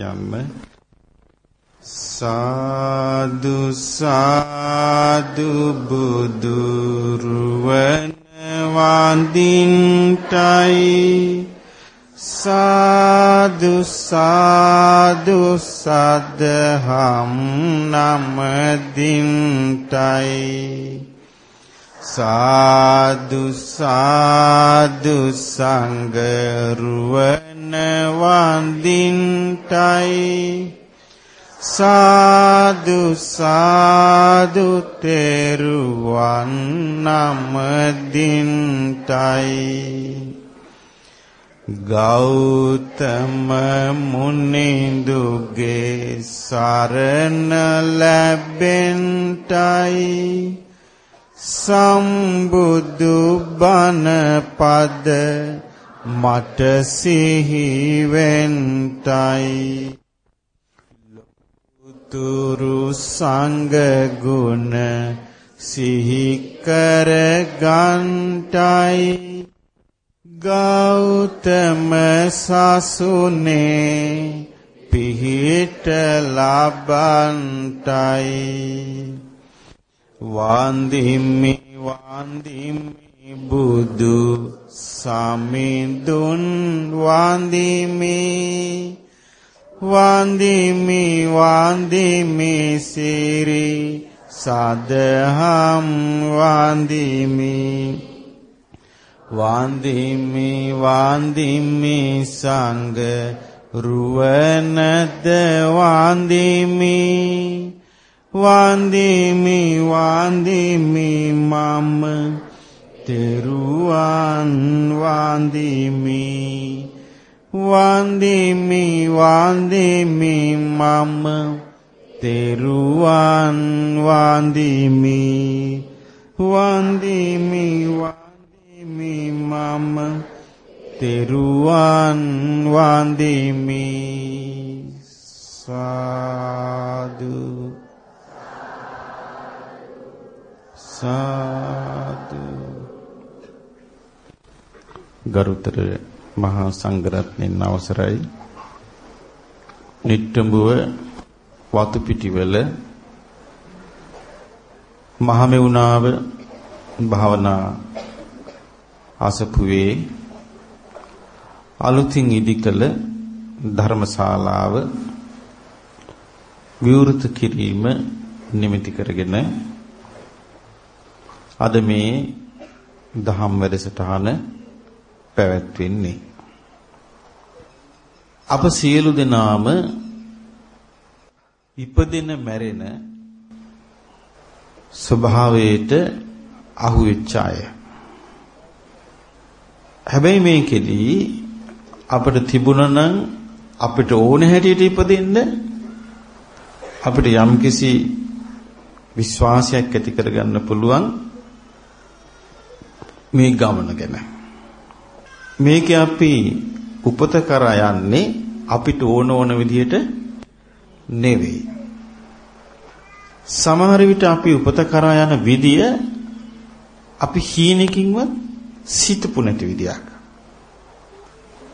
යන්න සාදු සාදු බුදුරුවන වන්දින්ටයි සාදු සාදු සදහම් නමදින්ටයි. සාදු සාදු සංගරුවන වන්දින්ටයි සාදු සාදු තෙරුවන් නමදින්ටයි. ගෞතම මුනිඳුගේ සරණ ලැබෙන්ටයි. සම්බුදු බණ පද මට සිහි වෙන්ටයි. උතුරු සංඝ ගුණ සිහි කර ගන්ටයි ගෞතම සසුනේ පිහිට ලබන්ටයි. වන්දිමි වන්දිමි. බුදු සමිඳුන් වන්දිමි. වන්දිමි වන්දිමි සිරි සදහම් වන්දිමි. වන්දිමි වන්දිමි සංඝ රුවනද වන්දිමි. වන්දිමි වන්දිමි මම තෙරුවන් වන්දිමි. වන්දිමි වන්දිමි මම. තෙරුවන් වන්දිමි. වන්දිමි වන්දිමි මම. තෙරුවන් වන්දිමි. සාදු. සාදු. ගරුතර මහා සංඝරත්නයන් අවසරයි. නිට්ටඹුව වතුපිටිවල මහමෙවුනාව භාවනා අසපුවේ අලුතින් ඉදිකළ ධර්මශාලාව විවෘත කිරීම නිමිති කරගෙන අද මේ දහම් වැඩසටහන පැවැත්වෙන්නේ අප සියලු දෙනාම ඉපදෙන මැරෙන ස්වභාවයට අහු වෙච්ච අය හැබැයි මේකෙදි අපිට තිබුණා නම් අපිට ඕන හැටියට ඉපදෙන්න අපිට යම්කිසි විශ්වාසයක් ඇති කරගන්න පුළුවන් මේ ගමන ගැන. මේක අපි උපත කරා යන්නේ අපිට ඕන ඕන විදිහට නෙවෙයි. සමහර විට අපි උපත කරා යන විදිය අපි හීනකින්වත් සිතපු නැති විදියක්.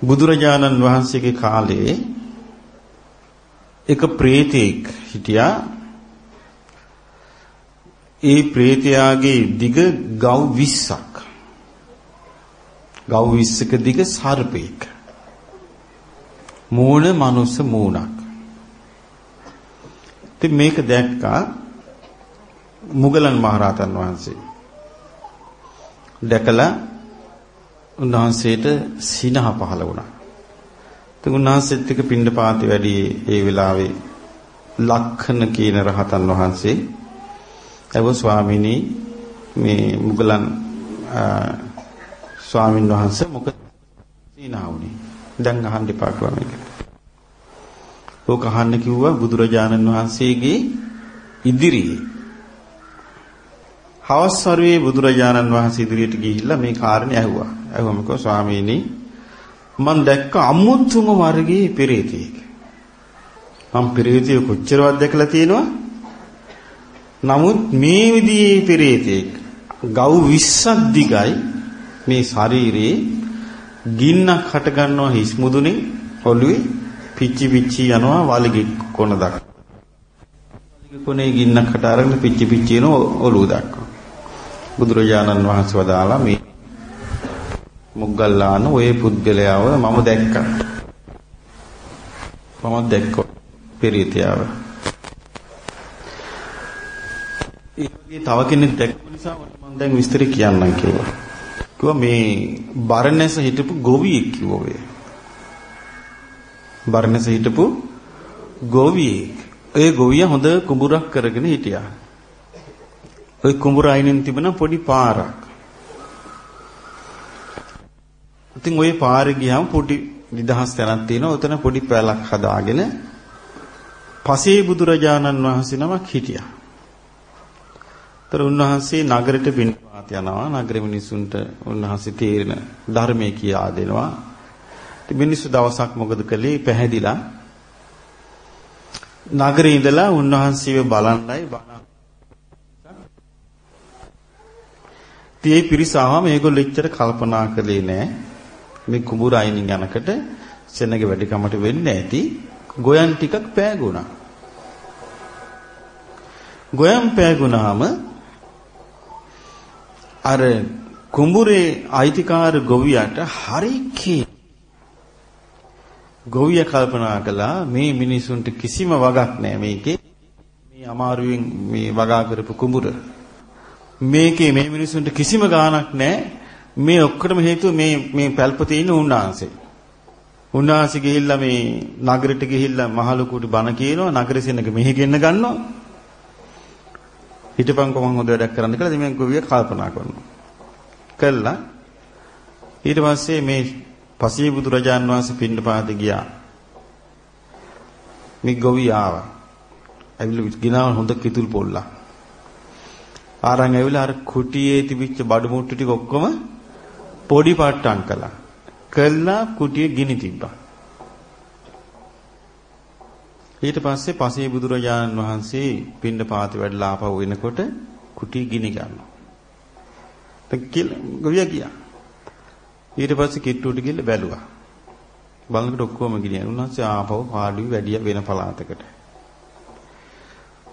බුදුරජාණන් වහන්සේගේ කාලේ එක ප්‍රේතෙක් හිටියා. ඒ ප්‍රේතයාගේ දිග ගව් 20ක්. ගව් 20ක දිග සර්පෙක්. මූණ මනුස්ස මූණක්. ඉතින් මේක දැක්කා මුගලන් මහරහතන් වහන්සේ. දැකලා උන්වහන්සේට සිනහ පහළ වුණා. ඉතින් උන්වහන්සේත් එක්ක පින්ඩපාතේ වැඩි ඒ වෙලාවේ ලක්ඛන කියන රහතන් වහන්සේ එව ස්වාමිනී මේ මුගලන් ස්වාමින් වහන්සේ මොකද සිනහ වුණේ? දැන් අහන්න එපා කිව්වා මේක. ඕක අහන්න කිව්වා බුදුරජාණන් වහන්සේගේ ඉදිරියේ හවස් වරුවේ බුදුරජාණන් වහන්සේ ඉදිරියට ගිහිල්ලා මේ කාරණේ ඇහුවා. ඇහුවම කෝ ස්වාමීනි මම දැක්ක අමුතුම වර්ගයේ පෙරේතෙක්. මම පෙරේතය කොච්චරවත් දැකලා තියෙනවා. නමුත් මේ විදිහේ පෙරේතෙක් ගව් 20ක් දිගයි මේ ශරීරේ ගින්නක් හට ගන්නවා හිස් මුදුනේ ඔළුවේ පිච්චි පිච්චි යනවා වලිගි කොන දක්වා. වලිගි කොනේ ගින්නකට අරගෙන පිච්චි පිච්චි යන ඔළුව දක්වා. බුදුරජාණන් වහන්සේ වදාලා මේ මුග්ගල්ලාන ඔය පුද්ගලයාව මම දැක්කා. මම දැක්කෝ පෙරිතියාව. ඒ වගේ තව කෙනෙක් දැක්ක නිසා මම දැන් විස්තර කියන්නම් කිව්වා. කිව්වා මේ බරණැස හිටපු ගොවියෙක් කිව්වා ඔය. බරණැස හිටපු ගොවියෙක්. ඒ ගොවියා හොඳ කුඹුරක් කරගෙන හිටියා. ওই කුඹුර අයිනෙන් තිබෙන පොඩි පාරක්. ඉතින් ওই පාරේ ගියාම පොඩි නිදහස් තැනක් තියෙනවා. උතන පොඩි පැලක් හදාගෙන පසේ බුදුරජාණන් වහන්සේ නමක් හිටියා. ତර උන්වහන්සේ නගරෙට පින්පාත යනවා. නගර මිනිසුන්ට උන්වහන්සේ තේරෙන ධර්මයේ කියා දෙනවා. ඉතින් මිනිස්සු දවසක් මොකද කළේ? පැහැදිලා නගරේ ඉඳලා උන්වහන්සේව බලන්නයි බණ ඉතින් ඒ පිරිස ආවම මේගොල්ලෝ එච්චර කල්පනා කළේ නෑ. මේ කුඹුර අයිනින් යනකොට සෙනගේ වැඩිකමට වෙන්නේ නැති ගොයන් ටිකක් පෑගුණා. ගොයන් පෑගුණාම අර කුඹුරේ අයිතිකාර ගොවියට හරි කී ගොවිය කල්පනා කළා මේ මිනිසුන්ට කිසිම වගක් නැහැ මේකේ මේ අමාරුවෙන් මේ වගා කරපු කුඹුර මේකේ මේ මිනිසුන්ට කිසිම ගාණක් නැහැ. මේ ඔක්කොටම හේතුව මේ මේ පැල්පතේ ඉන්න උන්වහන්සේ. උන්වහන්සේ ගිහිල්ලා මේ නගරෙට ගිහිල්ලා මහලුකුට බණ කියනවා නගරෙසෙනක මෙහි ගෙන්න ගන්නවා. හිටපන්කෝ මම හොඳ වැඩක් කරන්න කියලා දෙමෙන් ගොවිය කල්පනා කරනවා. කළා ඊට පස්සේ මේ පසේ බුදුරජාන් වහන්සේ පින්නපාතේ ගියා. මේ ගොවිය ආවා. ඇවිල්ලා ගිනාව හොඳ කිතුල් පොල්ලා. ආරන් ඇවිල්ලා අර කුටියේ තිබිච්ච බඩු මුට්ටු ටික ඔක්කොම පොඩි පාට්ටම් කළා. කළා කුටියේ ගිනි තිබ්බා. ඊට පස්සේ පසේ බුදුරජාණන් වහන්සේ පින්න පාති වැඩලා ආපහු එනකොට කුටිය ගිනි ගන්නවා. දැන් ගොවියා ගියා. ඊට පස්සේ කිට්ටුවට ගිහලා බැලුවා. බලනකොට ඔක්කොම ගිනියන. උන්වහන්සේ ආපහු පාඩුවේ වැඩිය වෙන පළාතකට.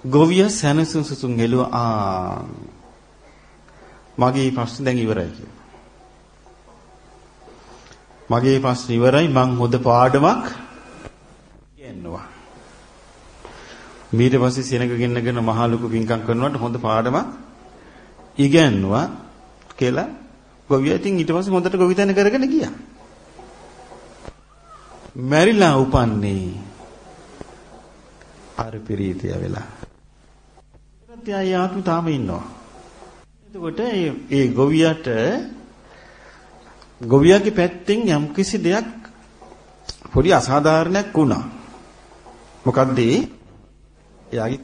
ගොවිය සැනසුම් සුසුම් හෙළුව ආ මගේ ප්‍රශ්න දැන් ඉවරයි කියලා. මගේ ප්‍රශ්න ඉවරයි මං හොඳ පාඩමක් කියනවා. ඊට පස්සේ සෙනග ගෙන්නගෙන මහා ලොකු පින්කම් කරනවට හොඳ පාඩමක් ඉගෙනුවා කියලා ගොවියා ඉතින් ඊට පස්සේ හොඳට ගොවිතැන කරගෙන ගියා. මැරිලා උපන්නේ අර පිරීතිය වෙලා. එයාගේ ආත්මය තාම ඉන්නවා. එතකොට ඒ ගොවියට ගොවියාගේ පැත්තෙන් යම්කිසි දෙයක් පොඩි අසාධාරණයක් වුණා. මොකද්ද එයාගේ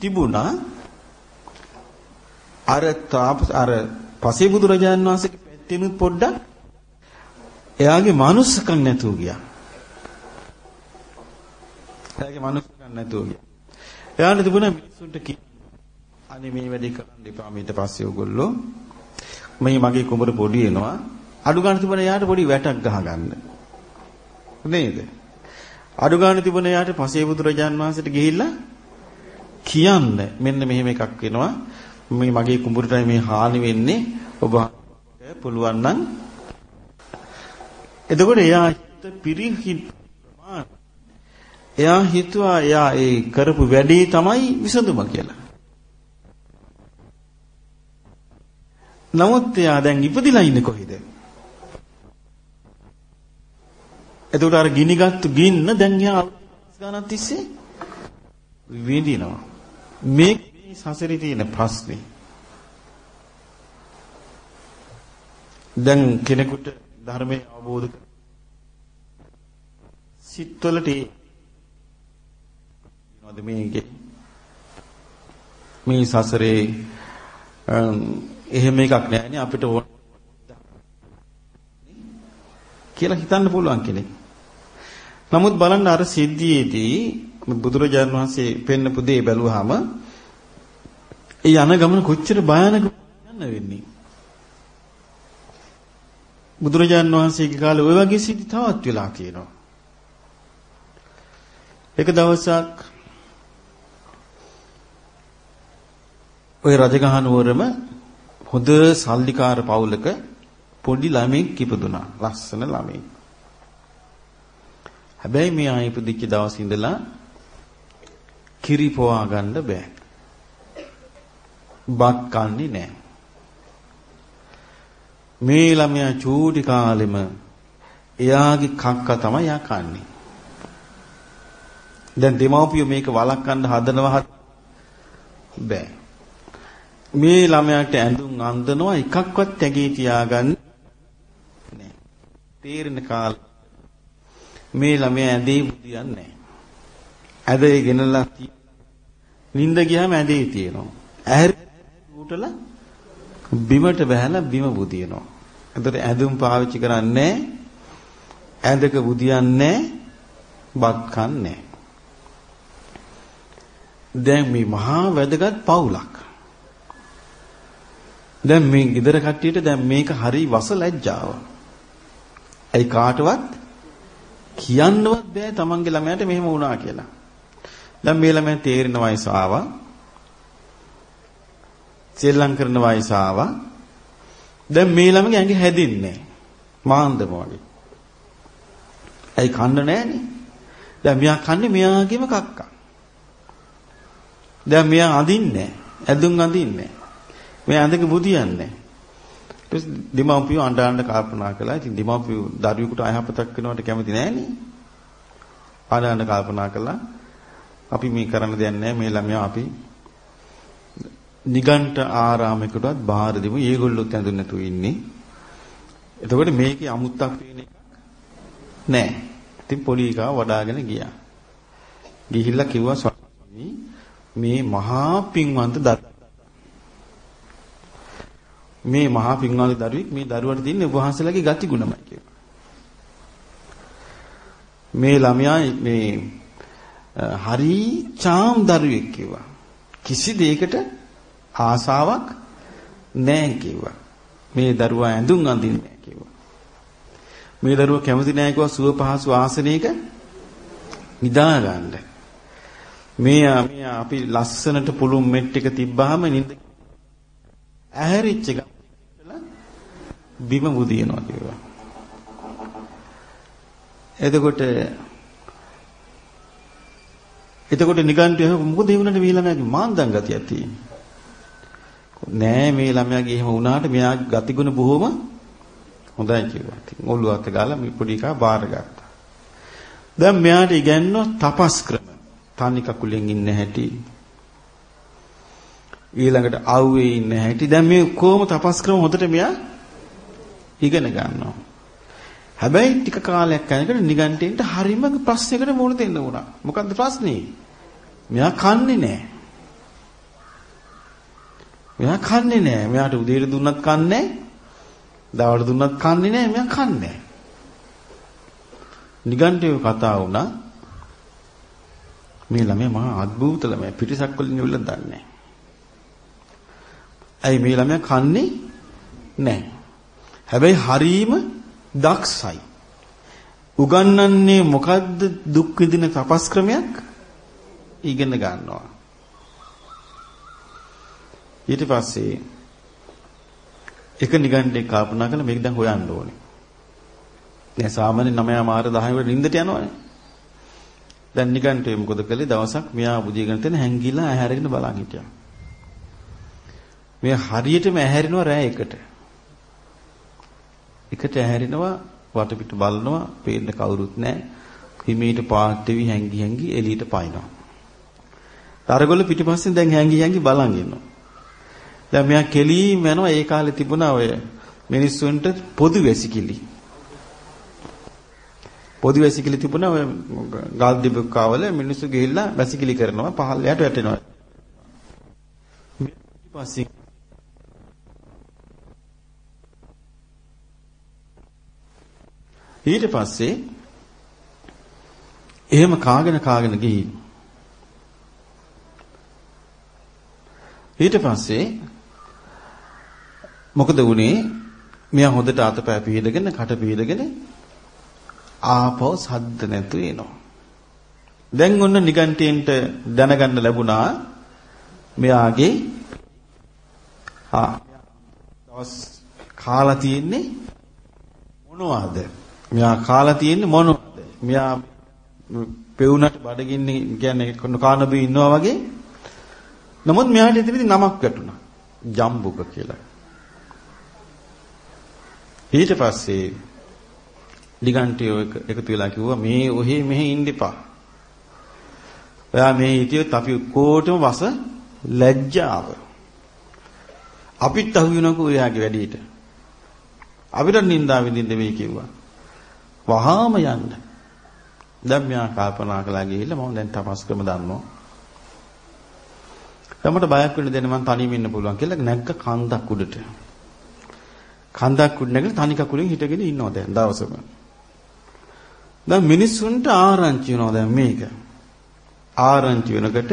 තිබුණා. අර තාප අර පසේ බුදුරජාණන් වහන්සේගේ පැත්තෙනුත් පොඩ්ඩක් එයාගේ මනුස්සකම් නැතුව ගියා. එයාගේ මනුස්සකම් නැතුව ගියා. එයාට තිබුණා මිනිසුන්ට කි අනේ මේ වැඩේ කරන්න එපා ඊට පස්සේ ඔයගොල්ලෝ. මේ මගේ කුඹර පොඩි එනවා අඩු ගන්න තිබුණ යාට පොඩි වැටක් ගහගන්න. නේද? අඩු ගන්න තිබුණ යාට පසේ බුදුරජාන් වහන්සේට ගිහිල්ලා කියන්න. මෙන්න මෙහෙම එකක් වෙනවා. මේ මගේ කුඹුරටයි මේ හානි වෙන්නේ. ඔබ පුළුවන් නම්. එතකොට එයා හිත පිරිහි ප්‍රමාණ එයා හිතුවා එයා ඒ කරපු වැඩේ තමයි විසඳුම කියලා. නමුත් එයා දැන් ඉපදිලා ඉන්නේ කොහෙද? එතකොට අර ගිනිගත්තු ගින්න දැන් එයා ගානක් තිස්සේ විඳිනවා. මේ මේ සසරේ තියෙන ප්‍රශ්නේ. දැන් කෙනෙකුට ධර්මයේ අවබෝධ කර සිත්වලට මොනවද මේකේ මේ සසරේ එහෙම එකක් නැහැ අපිට ඕන කියලා හිතන්න පුළුවන් කෙනෙක්. නමුත් බලන්න අර සිද්ධියේදී බුදුරජාණන් වහන්සේ පෙන්නපු දේ බැලුවාම ඒ යන ගමන කොච්චර භයානක යන්න වෙන්නේ. බුදුරජාණන් වහන්සේගේ කාලේ ওই වගේ සිද්ධි තවත් වෙලා තියෙනවා. එක දවසක් ওই රජගහ නුවරම හොඳ සල්ලිකාර පවුලක පොඩි ළමෙක් ඉපදුනා. ලස්සන ළමෙක්. හැබැයි මේ ආ ඉපදිච්ච දවස් ඉඳලා කිරි පොවා ගන්න බෑ. බත් කන්නේ නැහැ. මේ ළමයා චූටි කාලෙම එයාගේ කක්ක තමයි යා කන්නේ. දැන් දෙමව්පියෝ මේක වළක්වන්න හදනවා බෑ. මේ ළමයාට ඇඳුම් අඳිනවා එකක්වත් ඇගේ තියාගන්න නෑ. තීරණ කාල මේ ළමයා ඇඳේ බුදියන්නේ නෑ. ඇදේ ගෙනලා නිින්ද ගියාම ඇඳේ තියෙනවා. ඇහැරි උටලා බිමට බහැලා බිම බුදිනවා. එතකොට ඇඳුම් පාවිච්චි කරන්නේ ඇඳක බුදියන්නේ බත් කන්නේ දැන් මේ මහා වැදගත් පවුලක් දැන් මේ ගෙදර කට්ටියට දැන් මේක හරි වස ලැජ්ජාව. ඒ කාටවත් කියන්නවත් බෑ තමන්ගේ ළමයාට මෙහෙම වුණා කියලා. දැන් මේ ළමයා තේරෙන වයස ආවා. සෙල්ලම් කරන වයස ආවා. දැන් මේ ළමගේ ඇඟ හැදින්නේ මාන්දම වගේ. ඇයි කන්න නැහනේ? දැන් මෙයා කන්නේ මෙයාගේම කක්කා. දැන් මෙයා අඳින්නේ ඇඳුම් අඳින්නේ මේ ඇඳක බුදියන්නේ ඊට දෙමව්පියෝ අඬ අඬ කල්පනා කළා. ඉතින් දෙමව්පියෝ දරුවෙකුට අයහපතක් වෙනවට කැමති නෑනේ. අඬ අඬ කල්පනා කළා. අපි මේ කරන්න දෙයක් නෑ මේ ළමයා අපි නිගණ්ඨ ආරාමයකටවත් බාහිර දෙමු. ඒගොල්ලොත් ඇඳුම් නැතුව ඉන්නේ. එතකොට මේකේ අමුත්තක් පේන එකක් නෑ. ඉතින් පොඩි එකා වඩාගෙන ගියා. ගිහිල්ලා කිව්වා ස්වාමී මේ මහා පින්වන්ත දත් මේ මහා පින්වන්ත දරුවෙක් මේ දරුවට තියෙන ඔබ වහන්සේලාගේ ගති ගුණමයි කියලා. මේ ළමයා මේ හරි චාම් දරුවෙක් කිව්වා. කිසි දෙයකට ආසාවක් නැහැ කිව්වා. මේ දරුවා ඇඳුම් අඳින්නේ නැහැ කිව්වා. මේ දරුවා කැමති නැහැ කිව්වා සුව පහසු ආසනයක නිදා ගන්න. මේ මේ අපි ලස්සනට පුළුම් මෙට් එක තිබ්බාම නින්ද ඇහැරිච්ච එක බිම බුදිනවා කිව්වා. එතකොට එතකොට නිගන්ඨය මොකද ඒ වුණාට මේ ළමයාගේ මාන්දම් ගතියක් තියෙන්නේ. නෑ මේ ළමයාගේ එහෙම වුණාට මෙයා ගතිගුණ බොහොම හොඳයි කිව්වා. ඉතින් ඔළුව අත ගාලා මේ පොඩි එකා බාරගත්තා. දැන් මෙයාට ඉගැන්නුව තපස් ක්‍රම. තනි කකුලෙන් ඉන්න හැටි. ඊළඟට ආවේ ඉන්න හැටි. දැන් මේ කොහොම තපස් ක්‍රම හොඳට මෙයා ඉගෙන ගන්නවා. හැබැයි ටික කාලයක් යනකොට නිගන්ටේන්ට හරිම ප්‍රශ්නයකට මුහුණ දෙන්න වුණා. මොකද්ද ප්‍රශ්නේ? මෙයා කන්නේ නැහැ. මෙයා කන්නේ නැහැ. මෙයාට උදේට දුන්නත් කන්නේ දවල්ට දුන්නත් කන්නේ නැහැ. මෙයා කන්නේ නිගණ්ඨය කතා වුණා. මේ ළමයා මහා අద్భుත ළමයා පිටිසක් වලින් ඉවල දන්නේ ඇයි මේ ළමයා කන්නේ නැහැ. හැබැයි හරීම දක්ෂයි. උගන්වන්නේ මොකද්ද දුක් විඳින තපස් ක්‍රමයක් ඉගෙන ගන්නවා. ඊට පස්සේ එක නිගණ්ඩේ කල්පනා කළා මේක දැන් හොයන්න ඕනේ. දැන් සාමාන්‍ය 9 මාර 10 වල නිින්දට යනවනේ. දැන් නිගණ්ඩේ මොකද කළේ දවසක් මෙයා බුදියගෙන තැන හැංගිලා ඇහැරගෙන බලන් හිටියා. මේ හරියටම ඇහැරෙනවා රෑ එකට. එකට ඇහැරෙනවා වටපිට බලනවා පේන්න කවුරුත් නැහැ. හිමීට පාත් වෙවි හැංගි හැංගි එළියට පයින්නවා. තරගොල්ල පිටිපස්සෙන් දැන් හැංගි හැංගි බලන් ඉන්නවා. දැන් මෙයා කෙලීම යනවා ඒ කාලේ තිබුණා ඔය මිනිස්සුන්ට පොදු වැසිකිලි. පොදු වැසිකිලි තිබුණා ඔය ගල් දිබුකාවල මිනිස්සු ගිහිල්ලා වැසිකිලි කරනවා පහළට වැටෙනවා. ඊපස්සේ ඊට පස්සේ එහෙම කාගෙන කාගෙන ගිහින් ඊට පස්සේ මොකද වුනේ? මෙයා හොඳට අතපය පිහදගෙන කට පිහදගෙන ආපහු සද්ද නැතු එනවා. දැන් ඔන්න නිගන්ටේන්ට දැනගන්න ලැබුණා මෙයාගේ ආ දවස් කාලා තියෙන්නේ මොනවද? මෙයා කාලා තියෙන්නේ මොනවද? මෙයා පෙවුනට බඩගින්නේ කියන්නේ කානබී ඉන්නවා වගේ. නමුත් මෙයාට ඉතින් නමක් වැටුණා. ජම්බුක කියලා. ඊට පස්සේ නිගන්ටියෝ එකතු වෙලා කිව්වා මේ ඔහේ මෙහෙ ඉන්න එපා. ඔයා මේ හිටියොත් අපි කොටම වස ලැජ්ජාව. අපිත් අහු වෙනකෝ එයාගේ වැඩේට. අපිට නින්දා විඳින්න වෙයි කිව්වා. වහාම යන්න. දැන් මෙයා කල්පනා කළා ගිහිල්ලා මම දැන් තපස් ක්‍රම දන්නවා. තමට බයක් වෙන්න දෙන්න මම තනියම ඉන්න පුළුවන් කියලා නැග්ග කන්දක් උඩට. කන්දක් උඩ නැගලා තනි කකුලෙන් හිටගෙන ඉන්නවා දැන් දවසම. දැන් මිනිස්සුන්ට ආරංචි වෙනවා දැන් මේක. ආරංචි වෙනකොට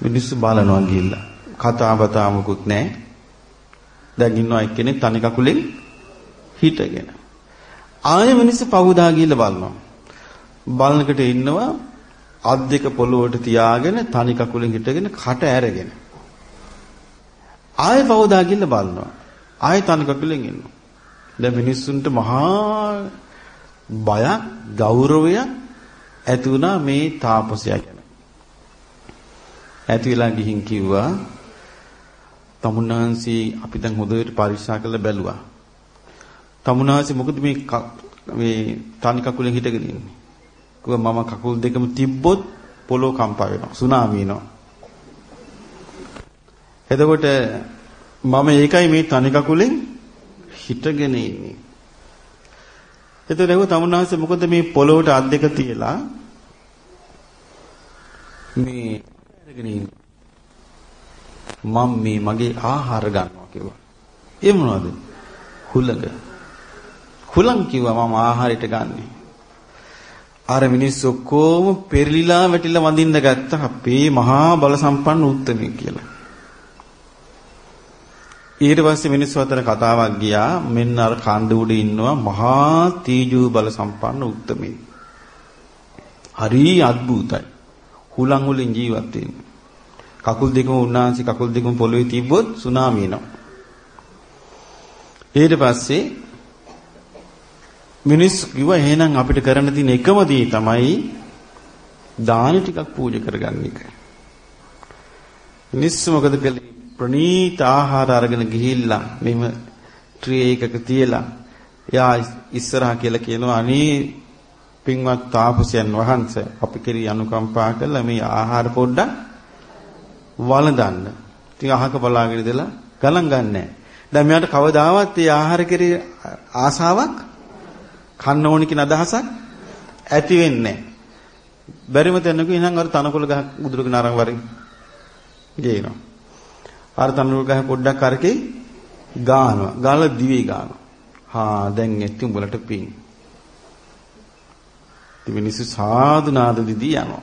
මිනිස්සු බලනවා ගිහිල්ලා. කතා බතා මොකුත් නැහැ. දැන් ඉන්නවා එක්කෙනෙක් තනි කකුලෙන් හිටගෙන. ආයෙ මිනිස්සු පහුදා ගිහිල්ලා බලනවා. බලනකොට ඉන්නවා අත් දෙක පොළොවට තියාගෙන තනි කකුලෙන් හිටගෙන කට ඇරගෙන. ආයෙ පහුදා ගිහිල්ලා බලනවා. ආයෙ තනි කකුලෙන් ඉන්නවා. දැන් මිනිස්සුන්ට මහා බයක් ගෞරවයක් ඇති වුණා මේ තාපසයා ගැන. ඇති වෙලා ගිහින් කිව්වා තමුන්නාන්සේ අපි දැන් හොඳට පරීක්ෂා කරලා බැලුවා. තමුන්නාන්සේ මොකද මේ මේ තනි කකුලෙන් හිටගෙන ඉන්නේ? කිව්වා මම කකුල් දෙකම තිබ්බොත් පොළොව කම්පා වෙනවා. සුනාමි එනවා. එතකොට මම ඒකයි මේ තනි කකුලෙන් හිටගෙන ඉන්නේ. එතකොට ඒව තමුන්නාන්සේ මොකද මේ පොළොවට අත් දෙක තියලා මේ අරගෙන ඉන්නේ. මම මේ මගේ ආහාර ගන්නවා කිව්වා. ඒ මොනවද? හුලඟ. හුලං කිව්වා මම ආහාරයට ගන්නෙ. අර මිනිස්සු ඔක්කොම පෙරලිලා වැටිලා වඳින්න ගත්තා අපේ මහා බල සම්පන්න උත්තමී කියලා. ඊට පස්සේ මිනිස්සු අතර කතාවක් ගියා මෙන්න අර කණ්ඩ උඩ ඉන්නවා මහා තීජු බල සම්පන්න උත්තමී. හරි අద్భుතයි. හුලං වලින් ජීවත් වෙන්නේ. කකුල් දෙකම උන්නාන්සි කකුල් දෙකම පොළවේ තිබ්බොත් සුනාමි එනවා. ඊට පස්සේ මිනිස්සු කිව්වා එහෙනම් අපිට කරන්න තියෙන එකම දේ තමයි දාන ටිකක් පූජා කරගන්න එක. මිනිස්සු මොකද කළේ? ප්‍රණීත ආහාර අරගෙන ගිහිල්ලා මෙම ට්‍රේ එකක තියලා යා ඉස්සරහා කියලා කියනවා අනේ පින්වත් තාපසයන් වහන්සේ අපි කෙරී අනුකම්පා කළා මේ ආහාර පොඩ්ඩක් වළඳන්න. ඉතින් අහක බලාගෙන ඉඳලා ගණන් ගන්නෑ. දැන් මෙයාට කවදාවත් මේ ආහාර කෙරේ ආසාවක් කන්න ඕනි කියන අදහසක් ඇති වෙන්නේ නැහැ. බැරිම තැනක ඉහන් අර තනකොළ ගහ උදුරගෙන අරන් වරින් ගේනවා. අර තනකොළ ගහ පොඩ්ඩක් අරකේ ගානවා. ගාලා දිවේ ගානවා. හා දැන් එtti උඹලට පිං. ඉතින් මිනිස්සු සාදු නාද දිදී යනවා.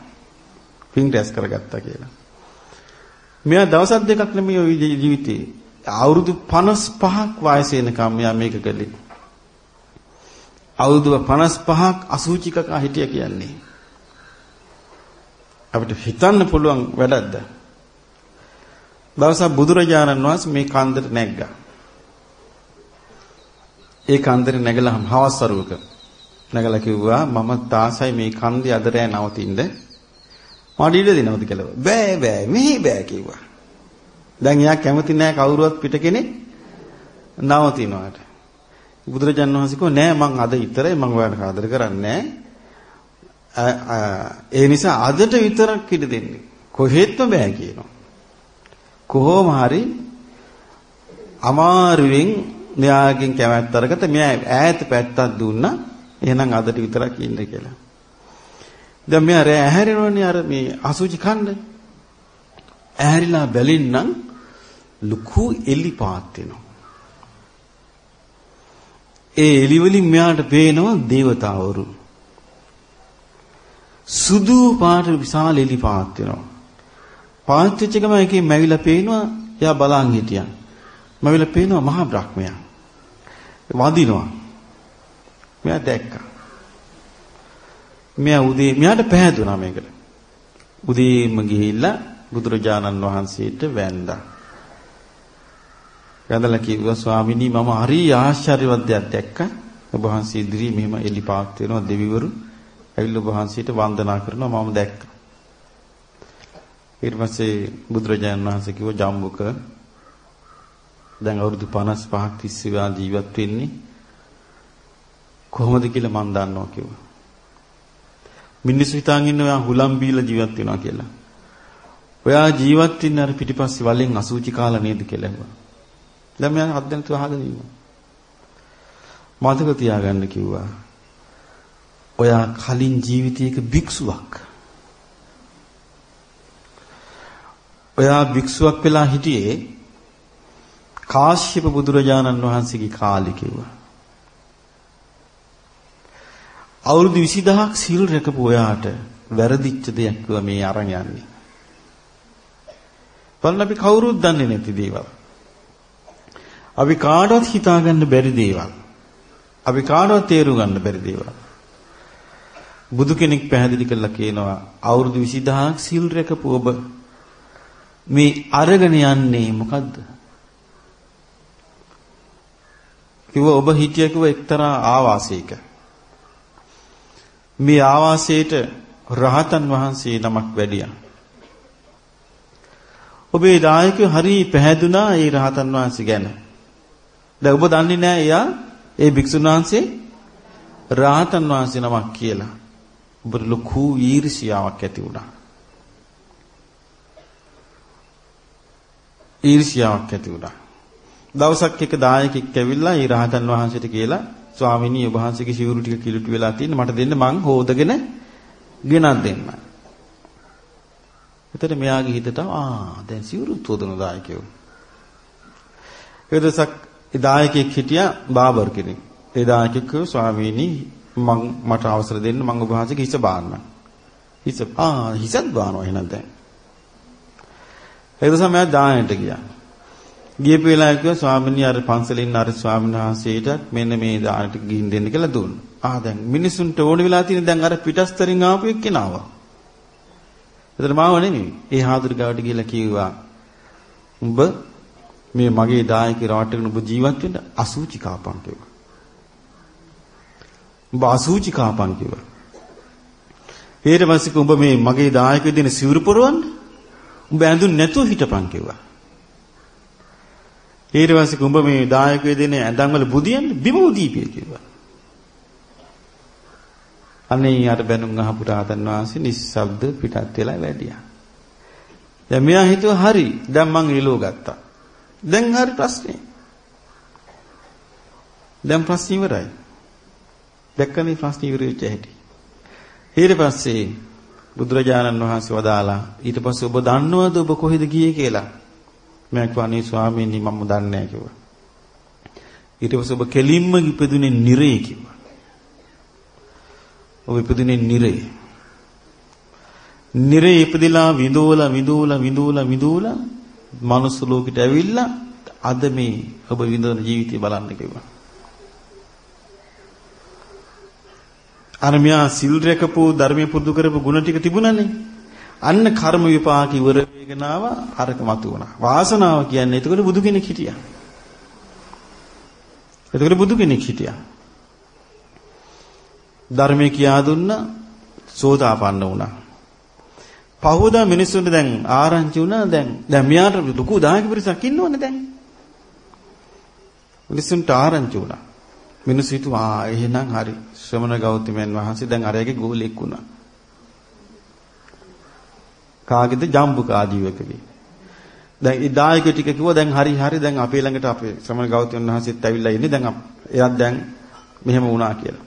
පිං රැස් කරගත්තා කියලා. මෙයා දවස් දෙකක් නෙමෙයි ওই ජීවිතේ. අවුරුදු 55ක් වයස එනකම් මෙයා මේක කළේ. අවුරුදු 55ක් අසුචිකක හිටිය කියන්නේ. අපිට හිතන්න පුළුවන් වැඩක්ද? දවසක් බුදුරජාණන් වහන්සේ මේ කන්දට නැග්ගා. ඒ කන්දරේ නැගලා හවස් වරුවක නැගලා කිව්වා මම තාසයි මේ කන්දේ අද රෑ නවතින්න. මට ඉඩ දෙනවද කියලා. බෑ බෑ මෙහි බෑ කිව්වා. දැන් එයා කැමති නෑ කවුරුවත් පිට කෙනෙක් නවතිනවාට. බුදුරජාණන් වහන්සේ කිව්වා නෑ මං අද විතරයි මං ඔයාලට ආදර කරන්නේ ඒ නිසා අදට විතරක් ඉඩ දෙන්නේ. කොහෙත්ම බෑ කියනවා. කොහොම හරි අමාරුවෙන් මෙයාගෙන් කැමැත්ත අරගත්ත මෙයා ඈත පැත්තක් දුන්නා. එහෙනම් අදට විතරක් ඉන්න කියලා. දැන් මෙයා රෑ ඇහැරෙනවනේ අර මේ අසුචි කන්න. ඇහැරිලා බැලින්නම් ලুকু එලි පාත් වෙනවා. ඒ එලි වලින් මෙයාට පේනවා దేవතාවරු. සුදු පාට විශාල එලි පාත් වෙනවා. පාත් වෙච්ච ගම එකේ මැවිලා පේනවා එයා බලන් හිටියා. මැවිලා පේනවා මහා බ්‍රහ්මයා. වදිනවා. මෙයා දැක්කා. මෙයා උදේ මෙයාට පැහැදුනා මේකට. උදේම ගිහිල්ලා බුදුරජාණන් වහන්සේට වැඳා. වැඳලා කිව්වා ස්වාමිනී මම හරි ආශ්චර්යවත් දෙයක් දැක්කා. ඔබ වහන්සේ ඉදිරියේ මෙහෙම එලිපාත් වෙනවා දෙවිවරු ඇවිල්ලා ඔබ වහන්සේට වන්දනා කරනවා මම දැක්කා. ඊට පස්සේ බුදුරජාණන් වහන්සේ කිව්වා ජම්බුක දැන් අවුරුදු 55ක් තිස්සේ වා ජීවත් වෙන්නේ කොහොමද කියලා මම දන්නවා කිව්වා. මිනිස්සු හිතාගෙන ඉන්න ඔයා හුලම් බීලා ජීවත් වෙනවා කියලා. ඔයා ජීවත් වෙන්නේ අර පිටිපස්සේ වලෙන් අසුචි කාලා නේද කියලා ඇහුවා. දැන් මම හත් දෙනෙක් අහගෙන ඉන්නවා. මතක තියාගන්න කිව්වා. ඔයා කලින් ජීවිතයක භික්ෂුවක්. ඔයා භික්ෂුවක් වෙලා හිටියේ කාශ්‍යප බුදුරජාණන් වහන්සේගේ කාලේ කිව්වා. අවුරුදු 20000ක් සීල් රැකපු ඔයාට වැරදිච්ච දෙයක් කිව්වා මේ අරන් යන්නේ. බලන්න අපි කවුරුත් දන්නේ නැති දේවල්. අපි කාටවත් හිතාගන්න බැරි දේවල්. අපි කාටවත් තේරුම් ගන්න බැරි දේවල්. බුදු කෙනෙක් පැහැදිලි කරලා කියනවා අවුරුදු 20000ක් සීල් රැකපු ඔබ මේ අරගෙන යන්නේ මොකද්ද? කිව්ව ඔබ හිටිය කිව්ව එක්තරා ආවාසයක. මේ ආවාසයට රහතන් වහන්සේ නමක් වැඩියා. ඔබේ දායකයෝ හරි පැහැදුනා ඒ රහතන් වහන්සේ ගැන. දැන් ඔබ දන්නේ නැහැ එයා ඒ භික්ෂුන් වහන්සේ රහතන් වහන්සේ නමක් කියලා. ඔබට ලොකු ඊර්ෂියාවක් ඇති වුණා. ඊර්ෂියාවක් ඇති වුණා. දවසක් එක දායකෙක් ඇවිල්ලා ඒ රහතන් වහන්සේට කියලා ස්වාමීනි ඔබ වහන්සේගේ සිවුරු ටික කිලුටු වෙලා තියෙන මට දෙන්න මං හොදගෙන ගෙනත් දෙන්න. එතකොට මෙයාගේ හිතට ආ දැන් සිවුරුත් හොදන දායකයෝ. ඊදසක් ඒ දායකයෙක් හිටියා බාබර් කෙනෙක්. ඒ දායකයෙක් කිව්වා ස්වාමීනි මං මට අවසර දෙන්න මං ඔබ වහන්සේගේ හිස බාන්න. හිස ආ හිසත් බානවා එහෙනම් දැන්. ඒ නිසා මම දායන්ට ගියා. ගියපු වෙලාවේ කිව්වා ස්වාමීනි අර පන්සලෙන් අර ස්වාමීන් වහන්සේට මෙන්න මේ දානට ගිහින් දෙන්න කියලා දුන්නා. ආ දැන් මිනිසුන්ට ඕන වෙලා තියෙන දැන් අර පිටස්තරින් ආපු එක්කෙනාවා. එතන මාව නෙමෙයි. ඒ හාදුර ගාවට ගිහලා කිව්වා උඹ මේ මගේ දායක රාට්ටගෙන ඔබ ජීවත් වෙන්න අසූචි කාපන් කිව්වා. උඹ අසූචි කාපන් කිව්වා. ඊට පස්සේ උඹ මේ මගේ දායක දෙන සිවුරු පොරවන්න උඹ ඇඳුම් නැතුව හිටපන් කිව්වා. ඊට පස්සේ කුඹ මේ දායක දෙන ඇඳන් වල බුදියන් බිම උදීපිය කිව්වා. අනේ යාට බැනුම් අහපු රාතන් වහන්සේ නිස්සබ්ද පිටත් වෙලා වැඩියා. දැන් මෙයා හිතුවා හරි දැන් මං එළෝ ගත්තා. දැන් හරි ප්‍රශ්නේ. දැන් ප්‍රශ්න ඉවරයි. දැක්කනේ ප්‍රශ්න ඉවර වෙච්ච හැටි. ඊට පස්සේ බුදුරජාණන් වහන්සේ වදාලා ඊට පස්සේ ඔබ දන්නවද ඔබ කොහෙද ගියේ කියලා? මම කිව්වා අනේ ස්වාමීනි මම දන්නේ නැහැ කිව්වා. ඊට පස්සේ ඔබ කෙලින්ම ඉපදුනේ නිරේ කිව්වා. ඔබ ඉපදුනේ නිරේ. නිරේ ඉපදිලා විඳෝලා විඳෝලා විඳෝලා විඳෝලා මනුස්ස ලෝකෙට ඇවිල්ලා අද මේ ඔබ විඳවන ජීවිතය බලන්න කිව්වා. අර මෙයා සිල් රැකපු ධර්මයේ පුරුදු කරපු ಗುಣ ටික තිබුණානේ. අන්න කර්ම විපාක ඉවර වෙගෙන ආවා අරක මතු වුණා. වාසනාව කියන්නේ එතකොට බුදු කෙනෙක් හිටියා. එතකොට බුදු කෙනෙක් හිටියා. ධර්මයේ කියා දුන්න සෝදාපන්න වුණා. පහවදා මිනිස්සුන්ට දැන් ආරංචි වුණා දැන් දැන් මෙයාට ලොකු දායක පිරිසක් ඉන්නවනේ දැන්. මිනිස්සුන්ට ආරංචි වුණා. මිනිස්සු හිතුවා එහෙනම් හරි ශ්‍රමණ ගෞතමයන් වහන්සේ දැන් අරයගේ ගෝලෙක් වුණා. කාගේද ජම්බුකා ජීවකගේ. දැන් ඒ දායක ටික කිව්වා දැන් හරි හරි දැන් අපේ ළඟට අපේ ශ්‍රමණ ගෞතමයන් වහන්සේත් ඇවිල්ලා ඉන්නේ දැන් එයාත් දැන් මෙහෙම වුණා කියලා.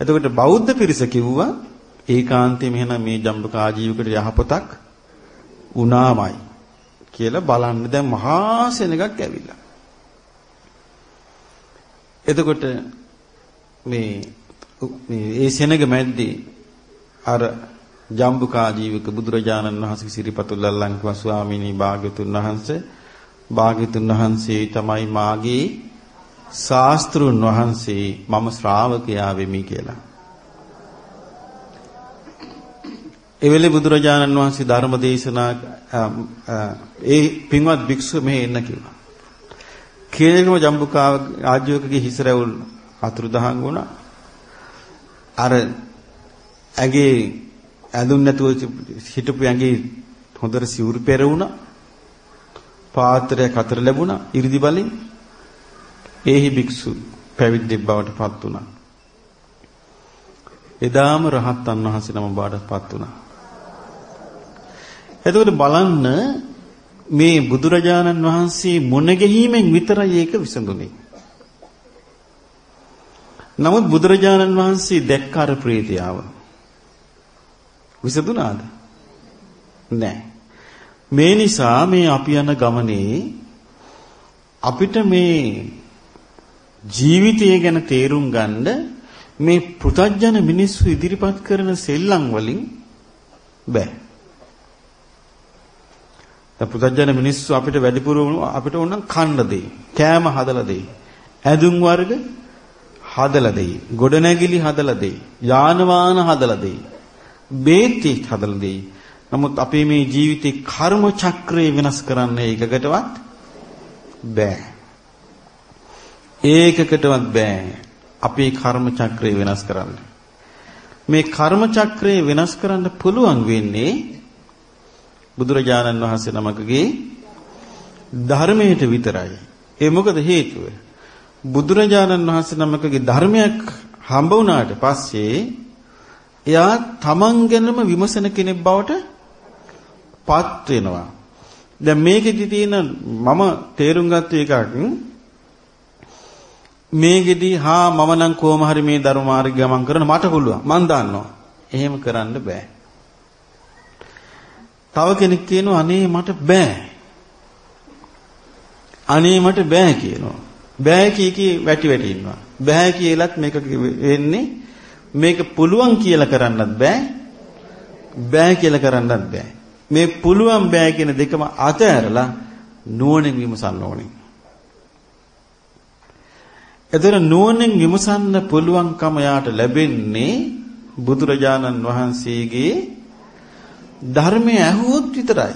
එතකොට බෞද්ධ පිරිස කිව්වා ඒකාන්තයෙන් මෙහෙනම් මේ ජම්බුකා ජීවකට යහපතක් වුණාමයි කියලා බලන්න දැන් මහා සෙනගක් ඇවිල්ලා. එතකොට මේ මේ ඒ සෙනග මැද්දේ අර ජම්බුකා ජීවක බුදුරජාණන් වහන්සේ සිරිපතුල්ලල්ලන් කිව්වා ස්වාමීනි භාග්‍යතුන් වහන්සේ භාග්‍යතුන් වහන්සේ තමයි මාගේ ශාස්ත්‍රුන් වහන්සේ මම ශ්‍රාවකයා වෙමි කියලා. එවෙලේ බුදුරජාණන් වහන්සේ ධර්ම දේශනා ඒ පින්වත් භික්ෂුව මෙහෙ එන්න කිව්වා. කේනකම ජම්බුකා ආජීවකගේ හිස රැවුල් අතුරුදහන් වුණා. අර ඇගේ ඇඳුම් නැතුව හිටපු ඇඟේ හොඳට සිවුරු පෙරුණා. පාත්‍රයක් අතර ලැබුණා 이르දි බලෙන්. ඒහි භික්ෂු පැවිද්දෙක් බවට පත් වුණා. එදාම රහතන් වහන්සේ නම බවට පත් වුණා. එතකොට බලන්න මේ බුදුරජාණන් වහන්සේ මුණ ගැහිමෙන් විතරයි ඒක විසඳුනේ. නමුත් බුදුරජාණන් වහන්සේ දැක්ක අර ප්‍රේතයාව. විසඳුණාද? නැහැ. මේ නිසා මේ අපි යන ගමනේ අපිට මේ ජීවිතය ගැන තේරුම් ගන්න මේ පෘතජන මිනිස්සු ඉදිරිපත් කරන සෙල්ලම් වලින් බෑ. දැන් පෘතජන මිනිස්සු අපිට වැඩිපුර අපිට ඕන කන්න දෙයි. කෑම හදලා දෙයි. ඇඳුම් වර්ග හදලා දෙයි. ගොඩනැගිලි හදලා දෙයි. යාන වාහන හදලා දෙයි. බේත් හදලා දෙයි. නමුත් අපේ මේ ජීවිතේ කර්ම චක්‍රය වෙනස් කරන්න ඒකකටවත් බෑ. ඒකකටවත් බෑ. අපේ කර්ම චක්‍රය වෙනස් කරන්න. මේ කර්ම චක්‍රය වෙනස් කරන්න පුළුවන් වෙන්නේ බුදුරජාණන් වහන්සේ නමකගේ ධර්මයට විතරයි. ඒ මොකද හේතුව? බුදුරජාණන් වහන්සේ නමකගේ ධර්මයක් හම්බ වුණාට පස්සේ එයා තමන් ගැනම විමසන කෙනෙක් බවට පත් වෙනවා. දැන් මේකෙදි තියෙන මම තේරුම් ගත්ත එකක් මේකෙදි හා මම නම් කොහොම හරි මේ ධර්ම මාර්ගය ගමන් කරන මට පුළුවන්. මන් දන්නවා. එහෙම කරන්න බෑ. තව කෙනෙක් කියනවා අනේ මට බෑ. අනේ මට බෑ කියනවා. බෑ කී කී වැටි වැටි ඉන්නවා. බෑ කියලත් මේක වෙන්නේ මේක පුළුවන් කියලා කරන්නත් බෑ. බෑ කියලා කරන්නත් බෑ. මේ පුළුවන් බෑ කියන දෙකම අතහැරලා නුවණින් විමසන්න ඕනේ. එතන නුවණින් විමසන්න පුළුවන්කම යාට ලැබෙන්නේ බුදුරජාණන් වහන්සේගේ ධර්මය ඇහුවොත් විතරයි.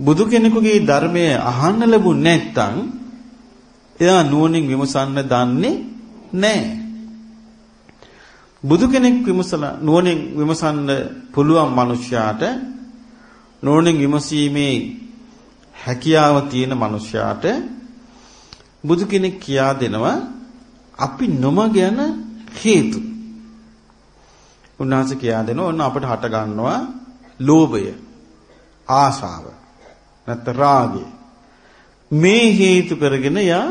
බුදු කෙනෙකුගේ ධර්මය අහන්න ලැබුණ නැත්නම් එයා නුවණින් විමසන්න දන්නේ නැහැ. බුදු කෙනෙක් විමසලා නුවණින් විමසන්න පුළුවන් මනුෂ්‍යයාට නුවණින් විමසීමේ හැකියාව තියෙන මනුෂ්‍යයාට බුදු කෙනෙක් කියා දෙනවා අපි නොමග යන හේතු. උන්වහන්සේ කියා දෙනවා ඔන්න අපිට හට ගන්නවා ලෝභය, ආශාව, නැත්නම් රාගය. මේ හේතු කරගෙන යා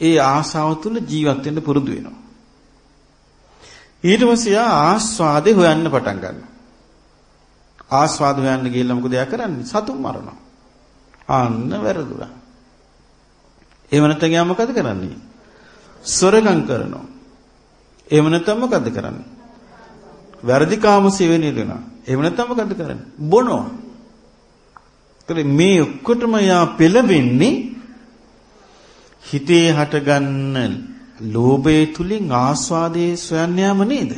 ඒ ආශාව තුල ජීවත් වෙන්න පුරුදු වෙනවා. ඊට පස්සේ යා ආස්වාදේ හොයන්න පටන් ගන්නවා. ආස්වාද හොයන්න ගිහලා මොකද යා කරන්නේ? සතුන් මරනවා. ආන්න වැරදුනා. එහෙම නැත්නම් යා මොකද කරන්නේ? සොරකම් කරනවා. එහෙම නැත්නම් මොකද කරන්නේ? වැරදි කාමසේ වෙන්නේ දෙනවා. එහෙම නැත්නම් මොකද කරන්නේ? බොනවා. ඒතර මේ ඔක්කොටම යා පෙළඹෙන්නේ හිතේ හටගන්න ලෝභය තුලින් ආස්වාදයේ සොයන්න යාම නේද?